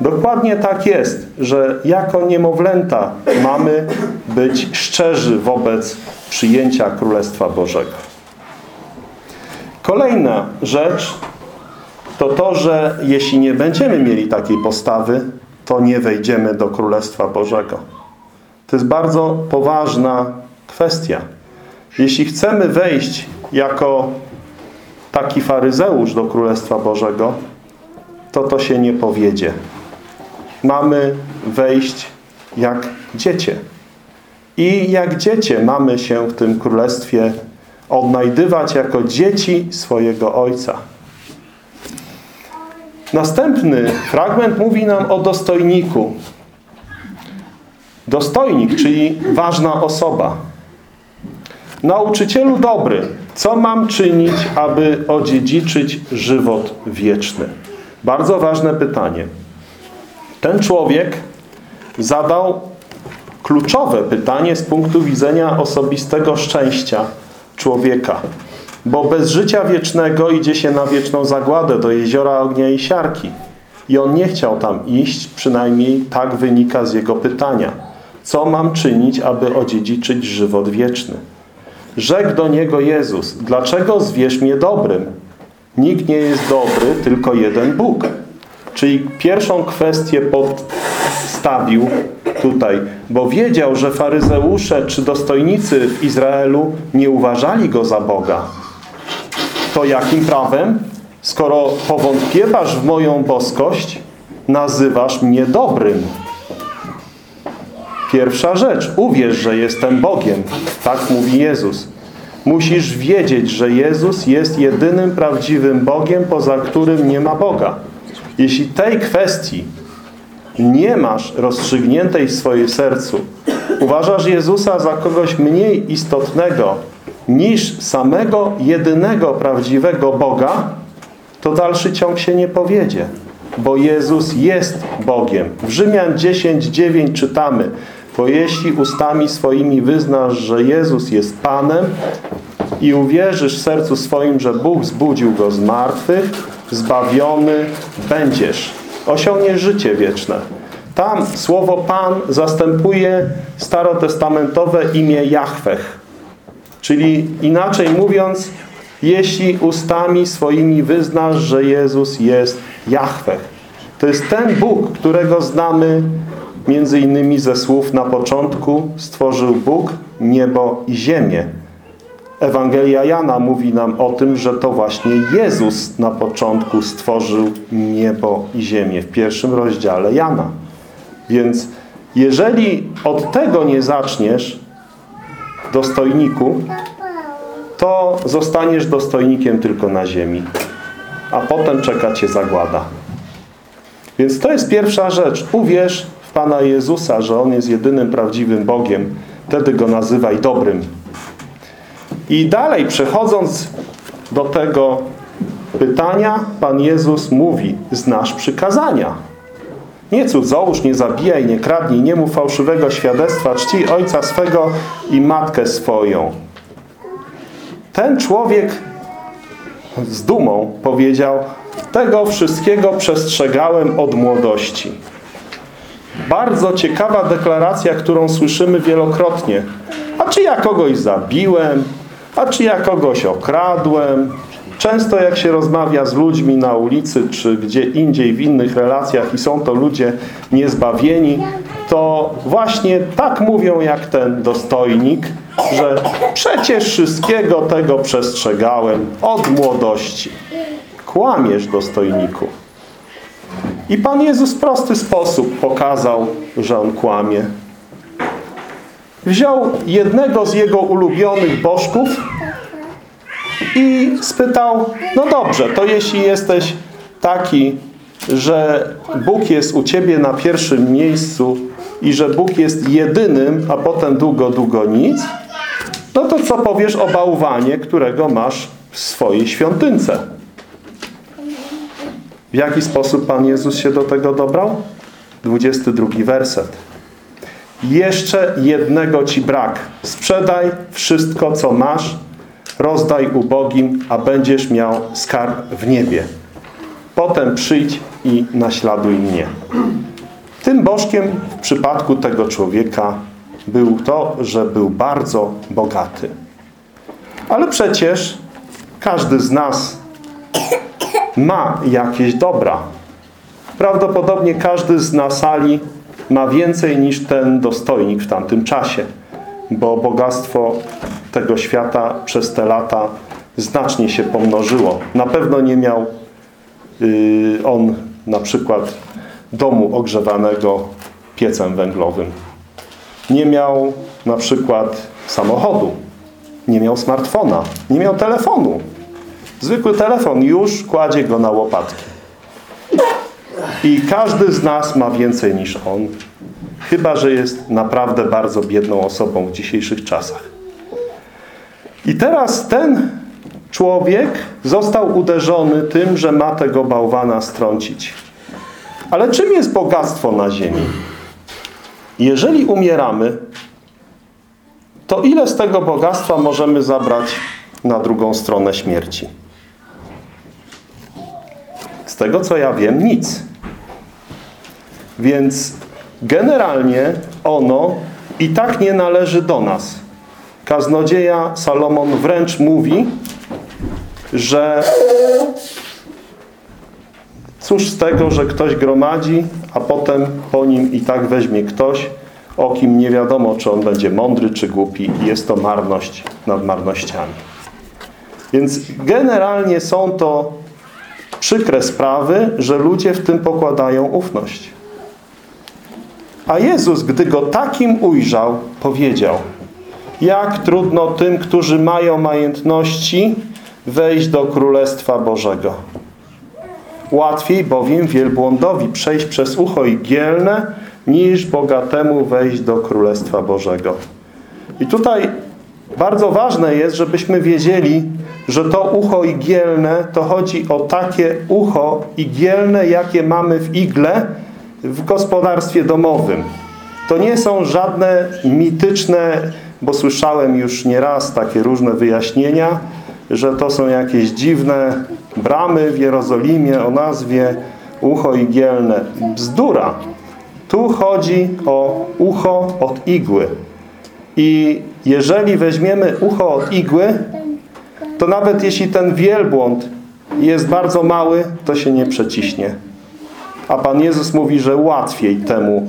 Dokładnie tak jest, że jako niemowlęta mamy być szczerzy wobec przyjęcia Królestwa Bożego. Kolejna rzecz to to, że jeśli nie będziemy mieli takiej postawy, to nie wejdziemy do Królestwa Bożego. To jest bardzo poważna kwestia. Jeśli chcemy wejść jako taki faryzeusz do Królestwa Bożego, to to się nie powiedzie. Mamy wejść jak dziecię. I jak dziecię mamy się w tym Królestwie odnajdywać jako dzieci swojego Ojca. Następny fragment mówi nam o dostojniku. Dostojnik, czyli ważna osoba. Nauczycielu dobry, co mam czynić, aby odziedziczyć żywot wieczny? Bardzo ważne pytanie. Ten człowiek zadał kluczowe pytanie z punktu widzenia osobistego szczęścia człowieka. Bo bez życia wiecznego idzie się na wieczną zagładę do jeziora ognia i siarki. I on nie chciał tam iść, przynajmniej tak wynika z jego pytania. Co mam czynić, aby odziedziczyć żywot wieczny? Rzekł do niego Jezus, dlaczego zwierz mnie dobrym? Nikt nie jest dobry, tylko jeden Bóg. Czyli pierwszą kwestię podstawił tutaj, bo wiedział, że faryzeusze czy dostojnicy w Izraelu nie uważali go za Boga. To jakim prawem? Skoro powątpiewasz w moją boskość, nazywasz mnie dobrym. Pierwsza rzecz. Uwierz, że jestem Bogiem. Tak mówi Jezus. Musisz wiedzieć, że Jezus jest jedynym prawdziwym Bogiem, poza którym nie ma Boga. Jeśli tej kwestii nie masz rozstrzygniętej w swoim sercu, uważasz Jezusa za kogoś mniej istotnego niż samego jedynego prawdziwego Boga, to dalszy ciąg się nie powiedzie. Bo Jezus jest Bogiem. W Rzymian 10:9 czytamy Bo jeśli ustami swoimi wyznasz, że Jezus jest Panem i uwierzysz w sercu swoim, że Bóg zbudził Go z martwych, zbawiony będziesz. Osiągniesz życie wieczne. Tam słowo Pan zastępuje starotestamentowe imię Jahwech. Czyli inaczej mówiąc, jeśli ustami swoimi wyznasz, że Jezus jest Jahwech. To jest ten Bóg, którego znamy między innymi ze słów na początku stworzył Bóg niebo i ziemię. Ewangelia Jana mówi nam o tym, że to właśnie Jezus na początku stworzył niebo i ziemię w pierwszym rozdziale Jana. Więc jeżeli od tego nie zaczniesz, dostojniku, to zostaniesz dostojnikiem tylko na ziemi. A potem czeka cię zagłada. Więc to jest pierwsza rzecz. Uwierz w Pana Jezusa, że On jest jedynym prawdziwym Bogiem. Wtedy Go nazywaj dobrym. I dalej, przechodząc do tego pytania, Pan Jezus mówi, znasz przykazania. Nie cudzołóż, nie zabijaj, nie kradnij, nie mów fałszywego świadectwa, czci ojca swego i matkę swoją. Ten człowiek z dumą powiedział, tego wszystkiego przestrzegałem od młodości. Bardzo ciekawa deklaracja, którą słyszymy wielokrotnie. A czy ja kogoś zabiłem? A czy ja kogoś okradłem? Często jak się rozmawia z ludźmi na ulicy, czy gdzie indziej w innych relacjach i są to ludzie niezbawieni, to właśnie tak mówią jak ten dostojnik, że przecież wszystkiego tego przestrzegałem od młodości. Kłamiesz, dostojniku. I Pan Jezus w prosty sposób pokazał, że On kłamie. wziął jednego z jego ulubionych bożków i spytał, no dobrze, to jeśli jesteś taki, że Bóg jest u ciebie na pierwszym miejscu i że Bóg jest jedynym, a potem długo, długo nic, no to co powiesz o bałwanie, którego masz w swojej świątynce? W jaki sposób Pan Jezus się do tego dobrał? 22 werset. Jeszcze jednego ci brak. Sprzedaj wszystko, co masz, rozdaj ubogim, a będziesz miał skarb w niebie. Potem przyjdź i naśladuj mnie. Tym bożkiem w przypadku tego człowieka był to, że był bardzo bogaty. Ale przecież każdy z nas ma jakieś dobra. Prawdopodobnie każdy z na sali ma więcej niż ten dostojnik w tamtym czasie, bo bogactwo tego świata przez te lata znacznie się pomnożyło. Na pewno nie miał yy, on na przykład domu ogrzewanego piecem węglowym. Nie miał na przykład samochodu. Nie miał smartfona. Nie miał telefonu. Zwykły telefon już kładzie go na łopatki. I każdy z nas ma więcej niż on. Chyba, że jest naprawdę bardzo biedną osobą w dzisiejszych czasach. I teraz ten człowiek został uderzony tym, że ma tego bałwana strącić. Ale czym jest bogactwo na ziemi? Jeżeli umieramy, to ile z tego bogactwa możemy zabrać na drugą stronę śmierci? Z tego co ja wiem, nic. Więc generalnie ono i tak nie należy do nas. Kaznodzieja Salomon wręcz mówi, że cóż z tego, że ktoś gromadzi, a potem po nim i tak weźmie ktoś, o kim nie wiadomo, czy on będzie mądry, czy głupi i jest to marność nad marnościami. Więc generalnie są to przykre sprawy, że ludzie w tym pokładają ufność. A Jezus, gdy go takim ujrzał, powiedział jak trudno tym, którzy mają majętności, wejść do Królestwa Bożego. Łatwiej bowiem wielbłądowi przejść przez ucho igielne, niż bogatemu wejść do Królestwa Bożego. I tutaj bardzo ważne jest, żebyśmy wiedzieli, że to ucho igielne to chodzi o takie ucho igielne, jakie mamy w igle w gospodarstwie domowym. To nie są żadne mityczne, bo słyszałem już nieraz takie różne wyjaśnienia, że to są jakieś dziwne bramy w Jerozolimie o nazwie ucho igielne. Bzdura. Tu chodzi o ucho od igły. I jeżeli weźmiemy ucho od igły, to nawet jeśli ten wielbłąd jest bardzo mały, to się nie przeciśnie. A Pan Jezus mówi, że łatwiej temu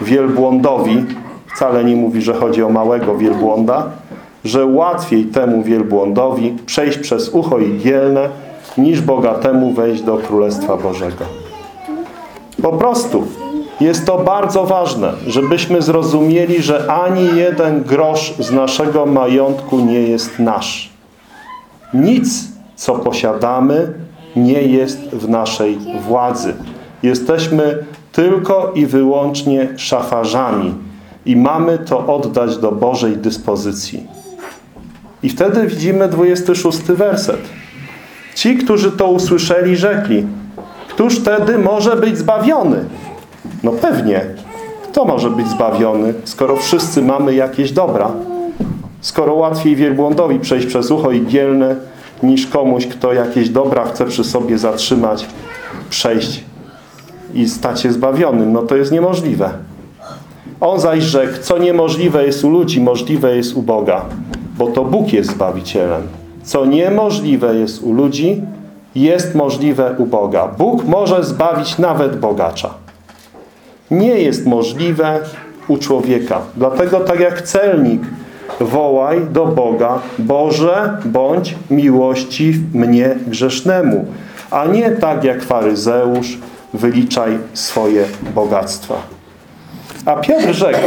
wielbłądowi, wcale nie mówi, że chodzi o małego wielbłąda, że łatwiej temu wielbłądowi przejść przez ucho igielne, niż bogatemu wejść do Królestwa Bożego. Po prostu jest to bardzo ważne, żebyśmy zrozumieli, że ani jeden grosz z naszego majątku nie jest nasz. Nic, co posiadamy, nie jest w naszej władzy. Jesteśmy tylko i wyłącznie szafarzami i mamy to oddać do Bożej dyspozycji. I wtedy widzimy 26 werset. Ci, którzy to usłyszeli, rzekli, któż wtedy może być zbawiony? No pewnie. Kto może być zbawiony, skoro wszyscy mamy jakieś dobra? Skoro łatwiej wielbłądowi przejść przez ucho igielne, niż komuś, kto jakieś dobra chce przy sobie zatrzymać, przejść i stać się zbawionym. No to jest niemożliwe. On zaś rzekł, co niemożliwe jest u ludzi, możliwe jest u Boga, bo to Bóg jest Zbawicielem. Co niemożliwe jest u ludzi, jest możliwe u Boga. Bóg może zbawić nawet bogacza. Nie jest możliwe u człowieka. Dlatego tak jak celnik wołaj do Boga, Boże, bądź miłości mnie grzesznemu, a nie tak jak faryzeusz, wyliczaj swoje bogactwa. A Piotr rzekł,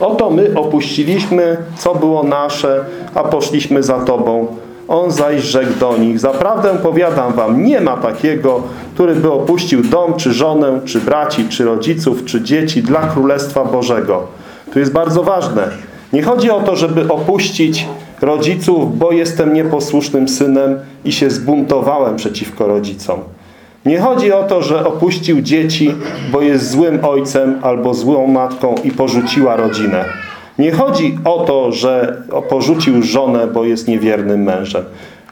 Oto my opuściliśmy, co było nasze, a poszliśmy za Tobą. On zaś rzekł do nich, zaprawdę powiadam wam, nie ma takiego, który by opuścił dom, czy żonę, czy braci, czy rodziców, czy dzieci dla Królestwa Bożego. To jest bardzo ważne. Nie chodzi o to, żeby opuścić rodziców, bo jestem nieposłusznym synem i się zbuntowałem przeciwko rodzicom. Nie chodzi o to, że opuścił dzieci, bo jest złym ojcem albo złą matką i porzuciła rodzinę. Nie chodzi o to, że porzucił żonę, bo jest niewiernym mężem.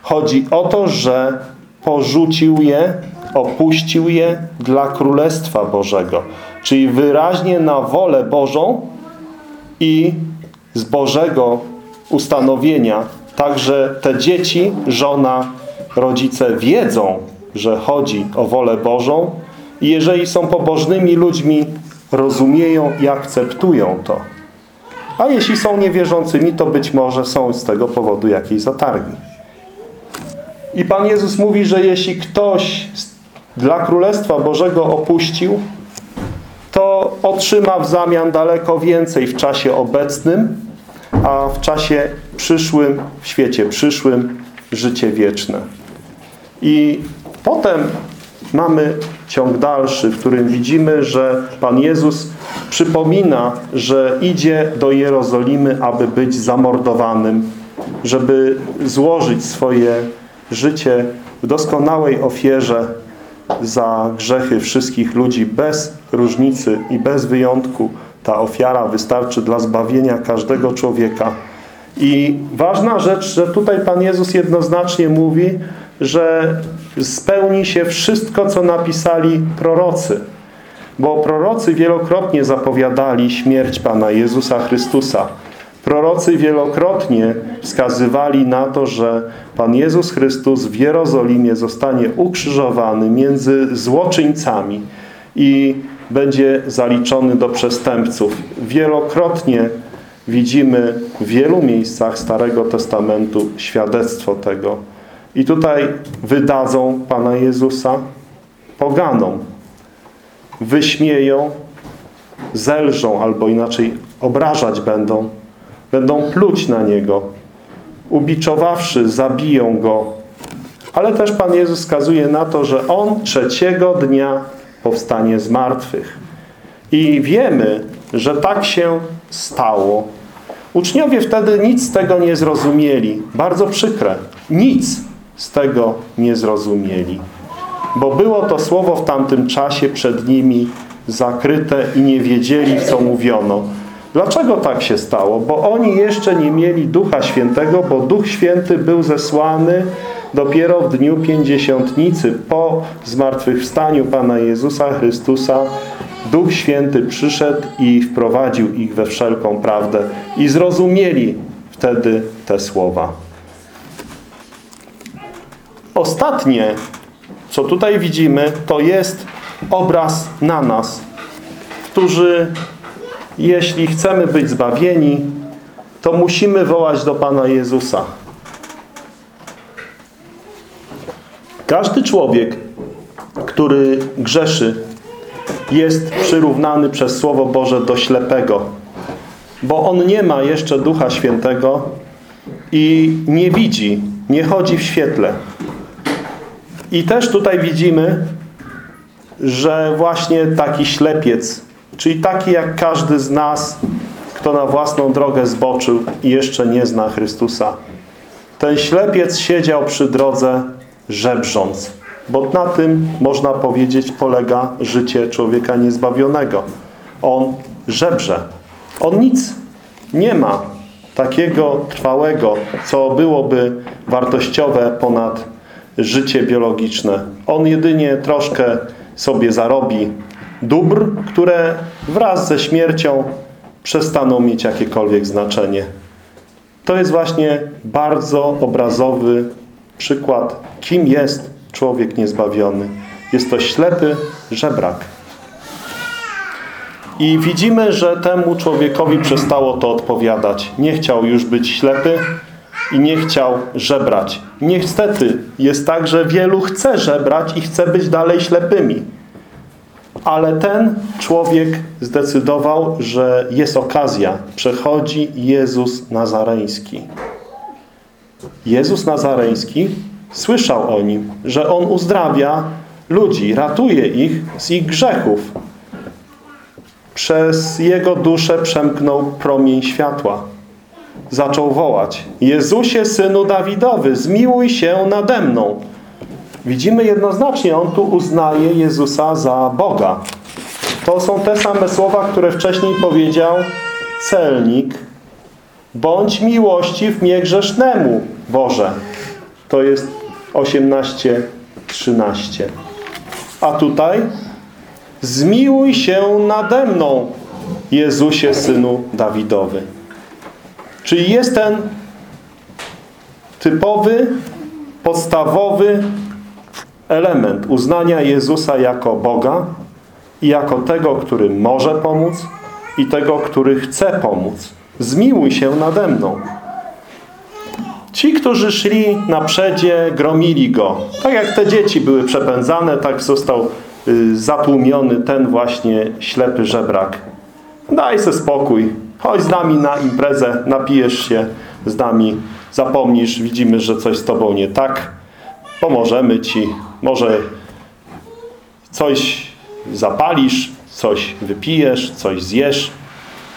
Chodzi o to, że porzucił je, opuścił je dla Królestwa Bożego. Czyli wyraźnie na wolę Bożą i z Bożego ustanowienia. Także te dzieci, żona, rodzice wiedzą, że chodzi o wolę Bożą i jeżeli są pobożnymi ludźmi, rozumieją i akceptują to. A jeśli są niewierzącymi, to być może są z tego powodu jakieś zatargi. I Pan Jezus mówi, że jeśli ktoś dla Królestwa Bożego opuścił, to otrzyma w zamian daleko więcej w czasie obecnym, a w czasie przyszłym, w świecie przyszłym, życie wieczne. I potem mamy ciąg dalszy, w którym widzimy, że Pan Jezus przypomina, że idzie do Jerozolimy, aby być zamordowanym, żeby złożyć swoje życie w doskonałej ofierze za grzechy wszystkich ludzi bez różnicy i bez wyjątku. Ta ofiara wystarczy dla zbawienia każdego człowieka. I ważna rzecz, że tutaj Pan Jezus jednoznacznie mówi, że spełni się wszystko, co napisali prorocy. Bo prorocy wielokrotnie zapowiadali śmierć Pana Jezusa Chrystusa. Prorocy wielokrotnie wskazywali na to, że Pan Jezus Chrystus w Jerozolimie zostanie ukrzyżowany między złoczyńcami i będzie zaliczony do przestępców. Wielokrotnie widzimy w wielu miejscach Starego Testamentu świadectwo tego. I tutaj wydadzą Pana Jezusa poganom. Wyśmieją, zelżą albo inaczej obrażać będą. Będą pluć na Niego. Ubiczowawszy, zabiją Go. Ale też Pan Jezus wskazuje na to, że On trzeciego dnia powstanie z martwych. I wiemy, że tak się stało. Uczniowie wtedy nic z tego nie zrozumieli. Bardzo przykre. Nic z tego nie zrozumieli. Bo było to słowo w tamtym czasie przed nimi zakryte i nie wiedzieli, co mówiono. Dlaczego tak się stało? Bo oni jeszcze nie mieli Ducha Świętego, bo Duch Święty był zesłany dopiero w dniu pięćdziesiątnicy po zmartwychwstaniu Pana Jezusa Chrystusa. Duch Święty przyszedł i wprowadził ich we wszelką prawdę i zrozumieli wtedy te słowa. Ostatnie, co tutaj widzimy, to jest obraz na nas, którzy jeśli chcemy być zbawieni, to musimy wołać do Pana Jezusa. Każdy człowiek, który grzeszy, jest przyrównany przez Słowo Boże do ślepego, bo on nie ma jeszcze Ducha Świętego i nie widzi, nie chodzi w świetle. I też tutaj widzimy, że właśnie taki ślepiec, czyli taki jak każdy z nas, kto na własną drogę zboczył i jeszcze nie zna Chrystusa. Ten ślepiec siedział przy drodze żebrząc, bo na tym, można powiedzieć, polega życie człowieka niezbawionego. On żebrze. On nic nie ma takiego trwałego, co byłoby wartościowe ponad życie biologiczne. On jedynie troszkę sobie zarobi dóbr, które wraz ze śmiercią przestaną mieć jakiekolwiek znaczenie. To jest właśnie bardzo obrazowy przykład, kim jest człowiek niezbawiony. Jest to ślepy żebrak. I widzimy, że temu człowiekowi przestało to odpowiadać. Nie chciał już być ślepy i nie chciał żebrać. Niestety jest tak, że wielu chce żebrać i chce być dalej ślepymi. Ale ten człowiek zdecydował, że jest okazja. Przechodzi Jezus Nazareński. Jezus Nazareński słyszał o nim, że On uzdrawia ludzi, ratuje ich z ich grzechów. Przez Jego duszę przemknął promień światła. Zaczął wołać Jezusie, Synu Dawidowy, zmiłuj się nade mną. Widzimy jednoznacznie, on tu uznaje Jezusa za Boga. To są te same słowa, które wcześniej powiedział celnik. Bądź miłościw mnie grzesznemu, Boże. To jest 18:13. A tutaj zmiłuj się nade mną, Jezusie, Synu Dawidowy. Czyli jest ten typowy, podstawowy element uznania Jezusa jako Boga i jako tego, który może pomóc i tego, który chce pomóc. Zmiłuj się nade mną. Ci, którzy szli na przedzie, gromili go. Tak jak te dzieci były przepędzane, tak został y, zatłumiony ten właśnie ślepy żebrak. Daj se spokój. Chodź z nami na imprezę, napijesz się z nami, zapomnisz, widzimy, że coś z tobą nie tak. Pomożemy ci. Może coś zapalisz, coś wypijesz, coś zjesz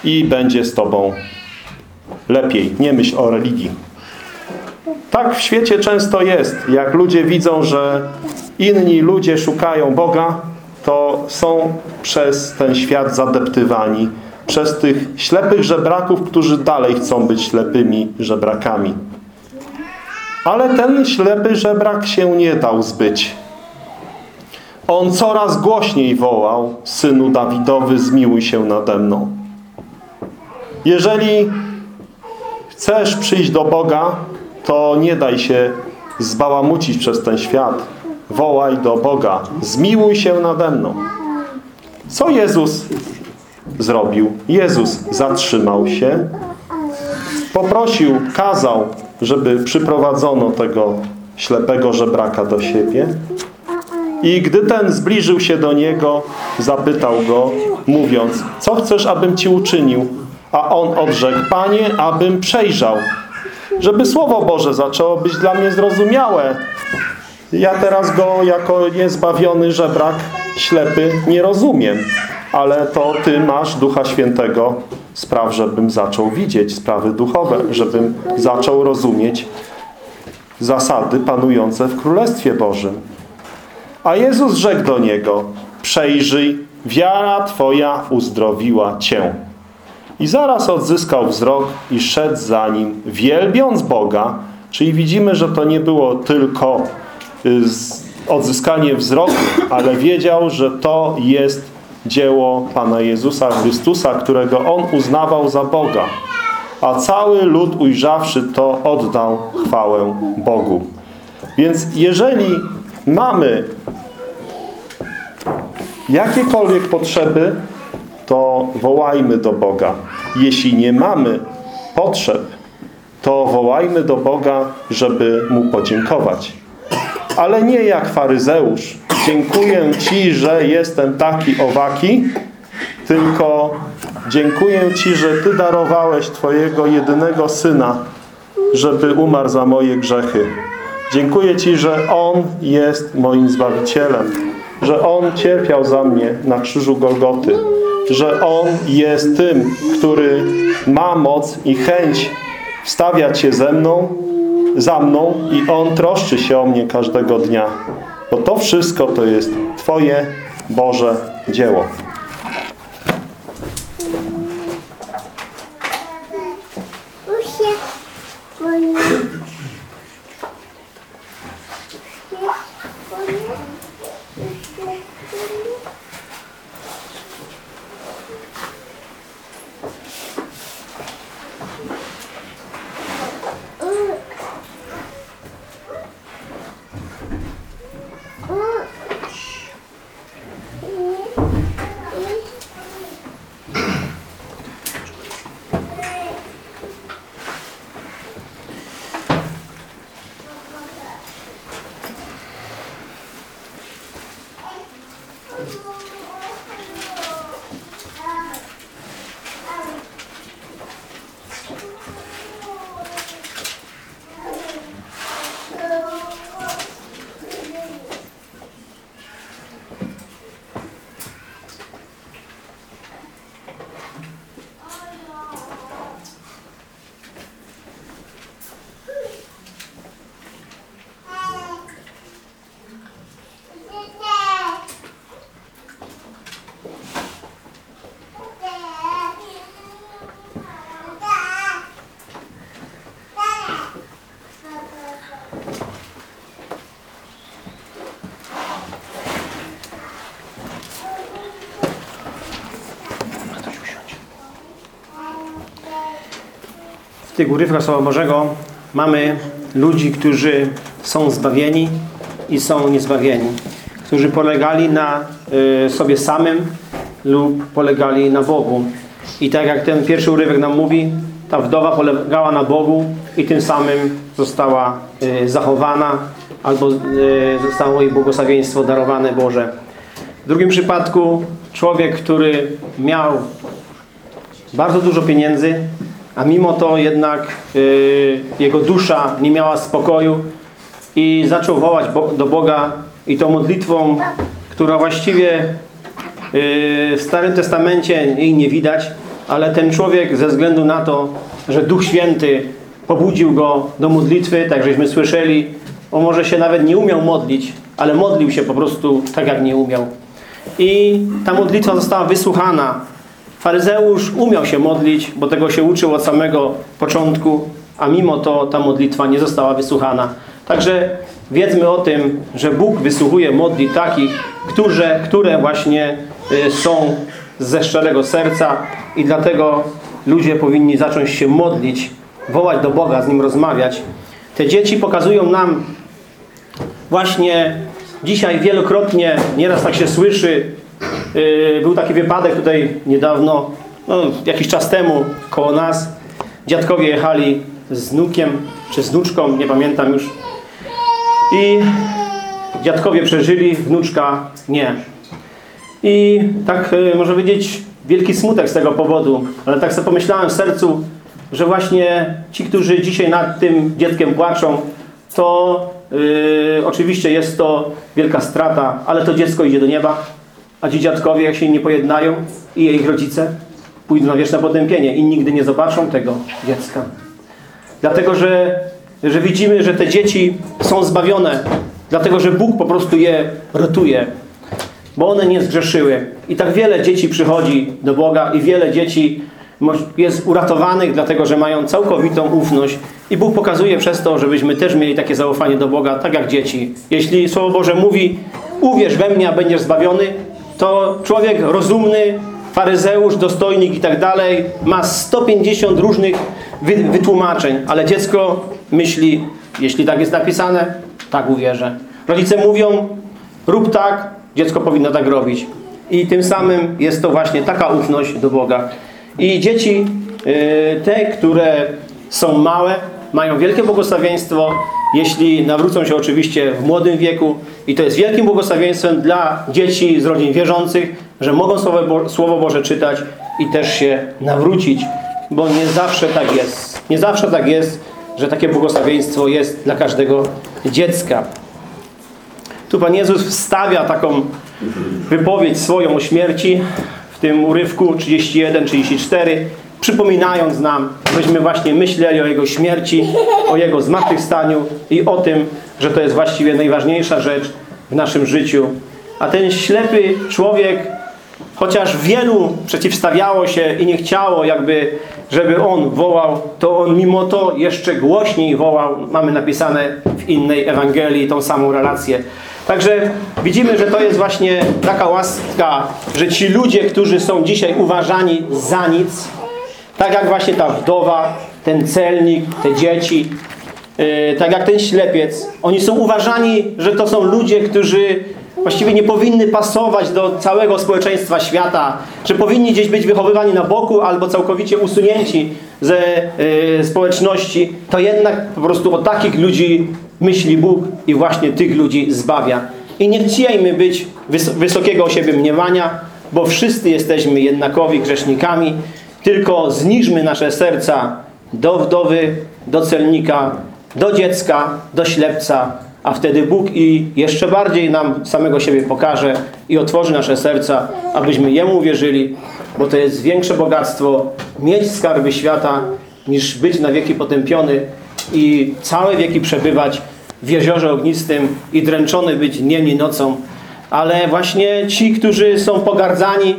i będzie z tobą lepiej. Nie myśl o religii. Tak w świecie często jest. Jak ludzie widzą, że inni ludzie szukają Boga, to są przez ten świat zadeptywani. Przez tych ślepych żebraków, którzy dalej chcą być ślepymi żebrakami. Ale ten ślepy żebrak się nie dał zbyć. On coraz głośniej wołał, Synu Dawidowy, zmiłuj się nade mną. Jeżeli chcesz przyjść do Boga, to nie daj się zbałamucić przez ten świat. Wołaj do Boga, zmiłuj się nade mną. Co Jezus zrobił? Jezus zatrzymał się, poprosił, kazał, żeby przyprowadzono tego ślepego żebraka do siebie. I gdy ten zbliżył się do niego, zapytał go, mówiąc, co chcesz, abym ci uczynił? A on odrzekł, Panie, abym przejrzał. Żeby Słowo Boże zaczęło być dla mnie zrozumiałe. Ja teraz go jako niezbawiony żebrak, ślepy, nie rozumiem. Ale to Ty masz Ducha Świętego. Spraw, żebym zaczął widzieć sprawy duchowe, żebym zaczął rozumieć zasady panujące w Królestwie Bożym. A Jezus rzekł do niego, przejrzyj, wiara Twoja uzdrowiła Cię. I zaraz odzyskał wzrok i szedł za nim, wielbiąc Boga. Czyli widzimy, że to nie było tylko y, odzyskanie wzroku, ale wiedział, że to jest dzieło Pana Jezusa Chrystusa, którego On uznawał za Boga. A cały lud ujrzawszy to, oddał chwałę Bogu. Więc jeżeli mamy jakiekolwiek potrzeby, to wołajmy do Boga. Jeśli nie mamy potrzeb, to wołajmy do Boga, żeby Mu podziękować. Ale nie jak faryzeusz. Dziękuję Ci, że jestem taki owaki, tylko dziękuję Ci, że Ty darowałeś Twojego jedynego Syna, żeby umarł za moje grzechy. Dziękuję Ci, że On jest moim Zbawicielem, że On cierpiał za mnie na krzyżu Golgoty, że On jest tym, który ma moc i chęć wstawiać się ze mną, za mną i On troszczy się o mnie każdego dnia. Bo to wszystko to jest Twoje Boże dzieło. Tych urywkach Słowa Bożego mamy ludzi, którzy są zbawieni i są niezbawieni. Którzy polegali na y, sobie samym lub polegali na Bogu. I tak jak ten pierwszy urywek nam mówi, ta wdowa polegała na Bogu i tym samym została y, zachowana albo y, zostało jej błogosławieństwo darowane Boże. W drugim przypadku człowiek, który miał bardzo dużo pieniędzy, a mimo to jednak y, jego dusza nie miała spokoju i zaczął wołać Bo do Boga i tą modlitwą, która właściwie y, w Starym Testamencie jej nie widać, ale ten człowiek ze względu na to, że Duch Święty pobudził go do modlitwy, tak żeśmy słyszeli, on może się nawet nie umiał modlić, ale modlił się po prostu tak jak nie umiał. I ta modlitwa została wysłuchana. Faryzeusz umiał się modlić, bo tego się uczył od samego początku, a mimo to ta modlitwa nie została wysłuchana. Także wiedzmy o tym, że Bóg wysłuchuje modli takich, które, które właśnie y, są ze szczerego serca i dlatego ludzie powinni zacząć się modlić, wołać do Boga, z Nim rozmawiać. Te dzieci pokazują nam właśnie dzisiaj wielokrotnie, nieraz tak się słyszy, był taki wypadek tutaj niedawno, no, jakiś czas temu koło nas. Dziadkowie jechali z wnukiem, czy z wnuczką, nie pamiętam już. I dziadkowie przeżyli, wnuczka nie. I tak yy, można powiedzieć wielki smutek z tego powodu, ale tak sobie pomyślałem w sercu, że właśnie ci, którzy dzisiaj nad tym dzieckiem płaczą, to yy, oczywiście jest to wielka strata, ale to dziecko idzie do nieba, a ci dziadkowie, jak się nie pojednają i ich rodzice pójdą na wieczne potępienie i nigdy nie zobaczą tego dziecka. Dlatego, że, że widzimy, że te dzieci są zbawione, dlatego, że Bóg po prostu je rotuje, bo one nie zgrzeszyły. I tak wiele dzieci przychodzi do Boga i wiele dzieci jest uratowanych, dlatego że mają całkowitą ufność i Bóg pokazuje przez to, żebyśmy też mieli takie zaufanie do Boga, tak jak dzieci. Jeśli Słowo Boże mówi, uwierz we mnie, a będziesz zbawiony, to człowiek rozumny, faryzeusz, dostojnik i tak dalej ma 150 różnych wytłumaczeń, ale dziecko myśli, jeśli tak jest napisane, tak uwierzę. Rodzice mówią, rób tak, dziecko powinno tak robić. I tym samym jest to właśnie taka ufność do Boga. I dzieci, y, te, które są małe, mają wielkie błogosławieństwo, jeśli nawrócą się oczywiście w młodym wieku. I to jest wielkim błogosławieństwem dla dzieci z rodzin wierzących, że mogą Słowo, Słowo Boże czytać i też się nawrócić. Bo nie zawsze tak jest. Nie zawsze tak jest, że takie błogosławieństwo jest dla każdego dziecka. Tu Pan Jezus wstawia taką wypowiedź swoją o śmierci w tym urywku 31-34, przypominając nam, byśmy właśnie myśleli o Jego śmierci, o Jego zmartwychwstaniu i o tym, że to jest właściwie najważniejsza rzecz w naszym życiu. A ten ślepy człowiek, chociaż wielu przeciwstawiało się i nie chciało jakby, żeby on wołał, to on mimo to jeszcze głośniej wołał. Mamy napisane w innej Ewangelii tą samą relację. Także widzimy, że to jest właśnie taka łaska, że ci ludzie, którzy są dzisiaj uważani za nic, tak jak właśnie ta wdowa, ten celnik, te dzieci, yy, tak jak ten ślepiec, oni są uważani, że to są ludzie, którzy właściwie nie powinny pasować do całego społeczeństwa świata, że powinni gdzieś być wychowywani na boku albo całkowicie usunięci ze yy, społeczności, to jednak po prostu o takich ludzi myśli Bóg i właśnie tych ludzi zbawia. I nie chciejmy być wys wysokiego o siebie mniemania, bo wszyscy jesteśmy jednakowi grzesznikami, tylko zniżmy nasze serca do wdowy, do celnika, do dziecka, do ślepca, a wtedy Bóg i jeszcze bardziej nam samego siebie pokaże i otworzy nasze serca, abyśmy Jemu uwierzyli, bo to jest większe bogactwo mieć skarby świata, niż być na wieki potępiony i całe wieki przebywać w jeziorze ognistym i dręczony być dniem i nocą. Ale właśnie ci, którzy są pogardzani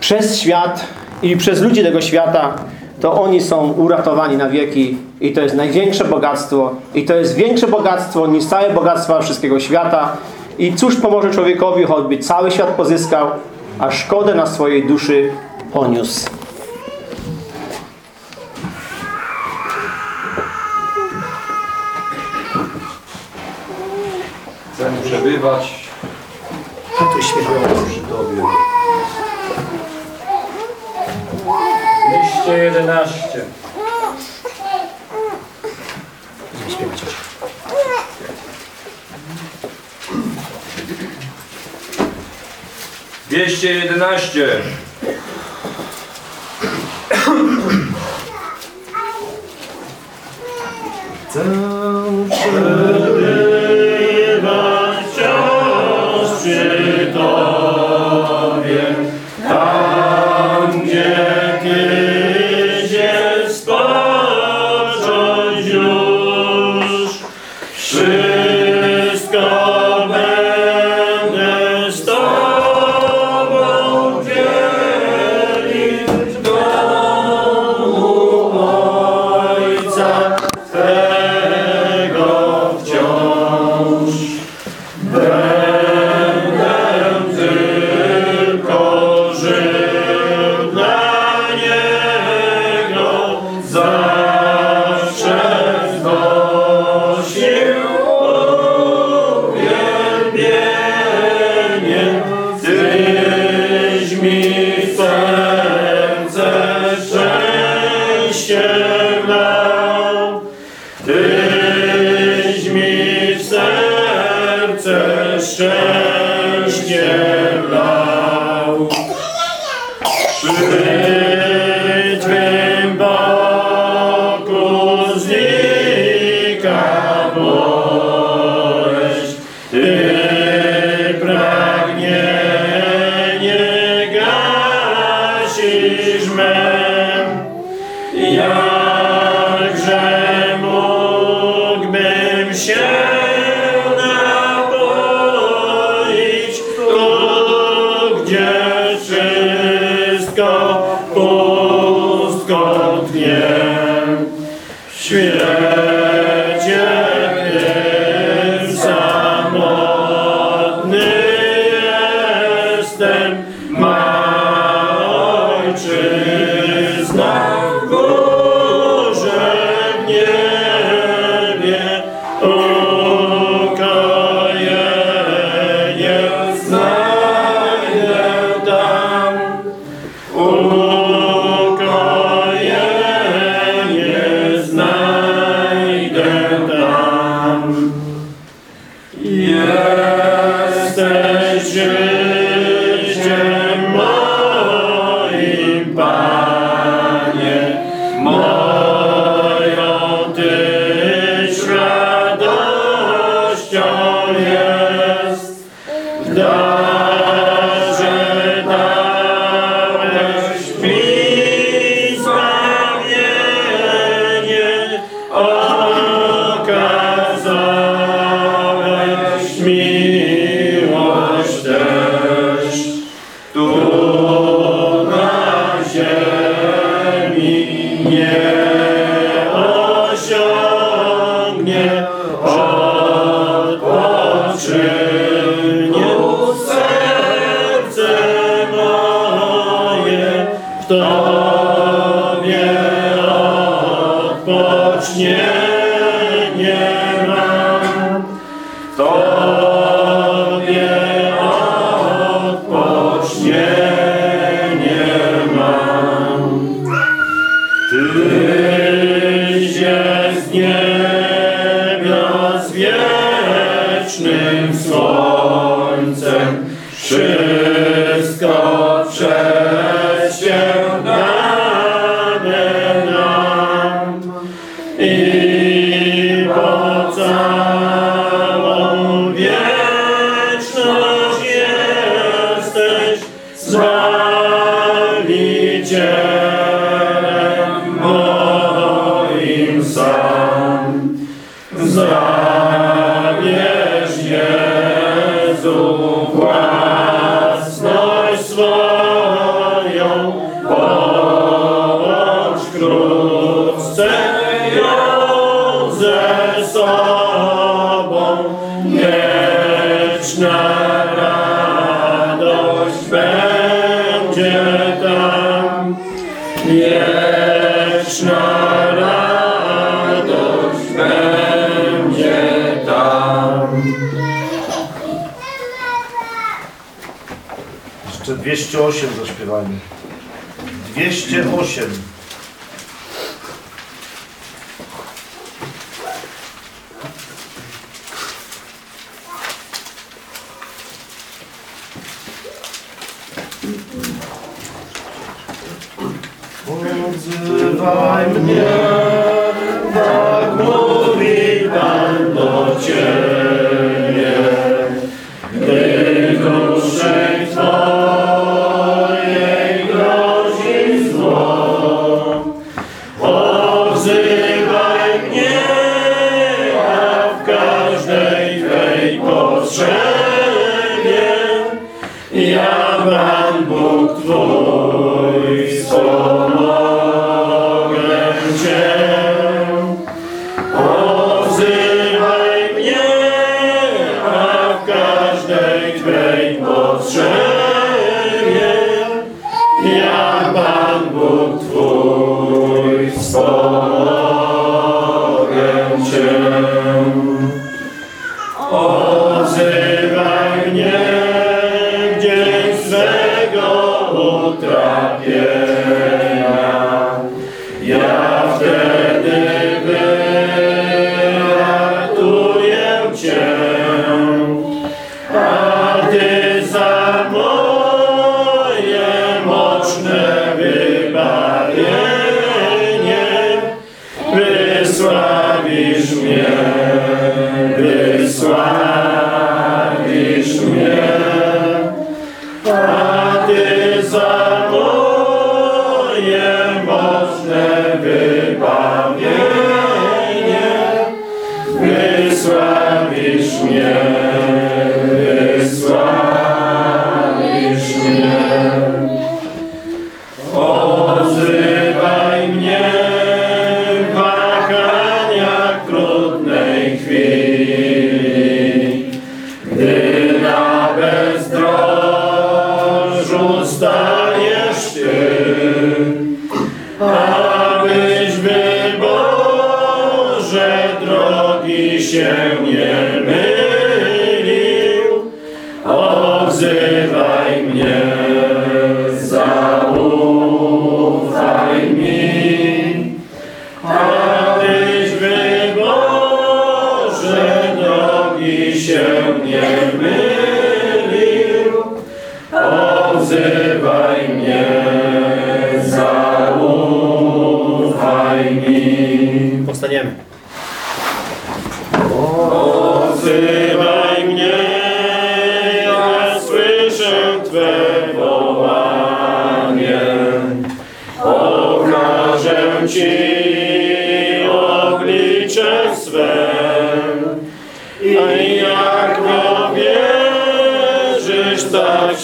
przez świat i przez ludzi tego świata, to oni są uratowani na wieki. I to jest największe bogactwo. I to jest większe bogactwo niż całe bogactwa wszystkiego świata. I cóż pomoże człowiekowi, choćby cały świat pozyskał, a szkodę na swojej duszy poniósł. Chcę przebywać. Tu świetnie przy Tobie. Liście 11. Dwieście jedenaście. Co? man. 208 zaśpiewajmy. 208.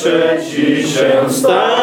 tak się Ci się stanie.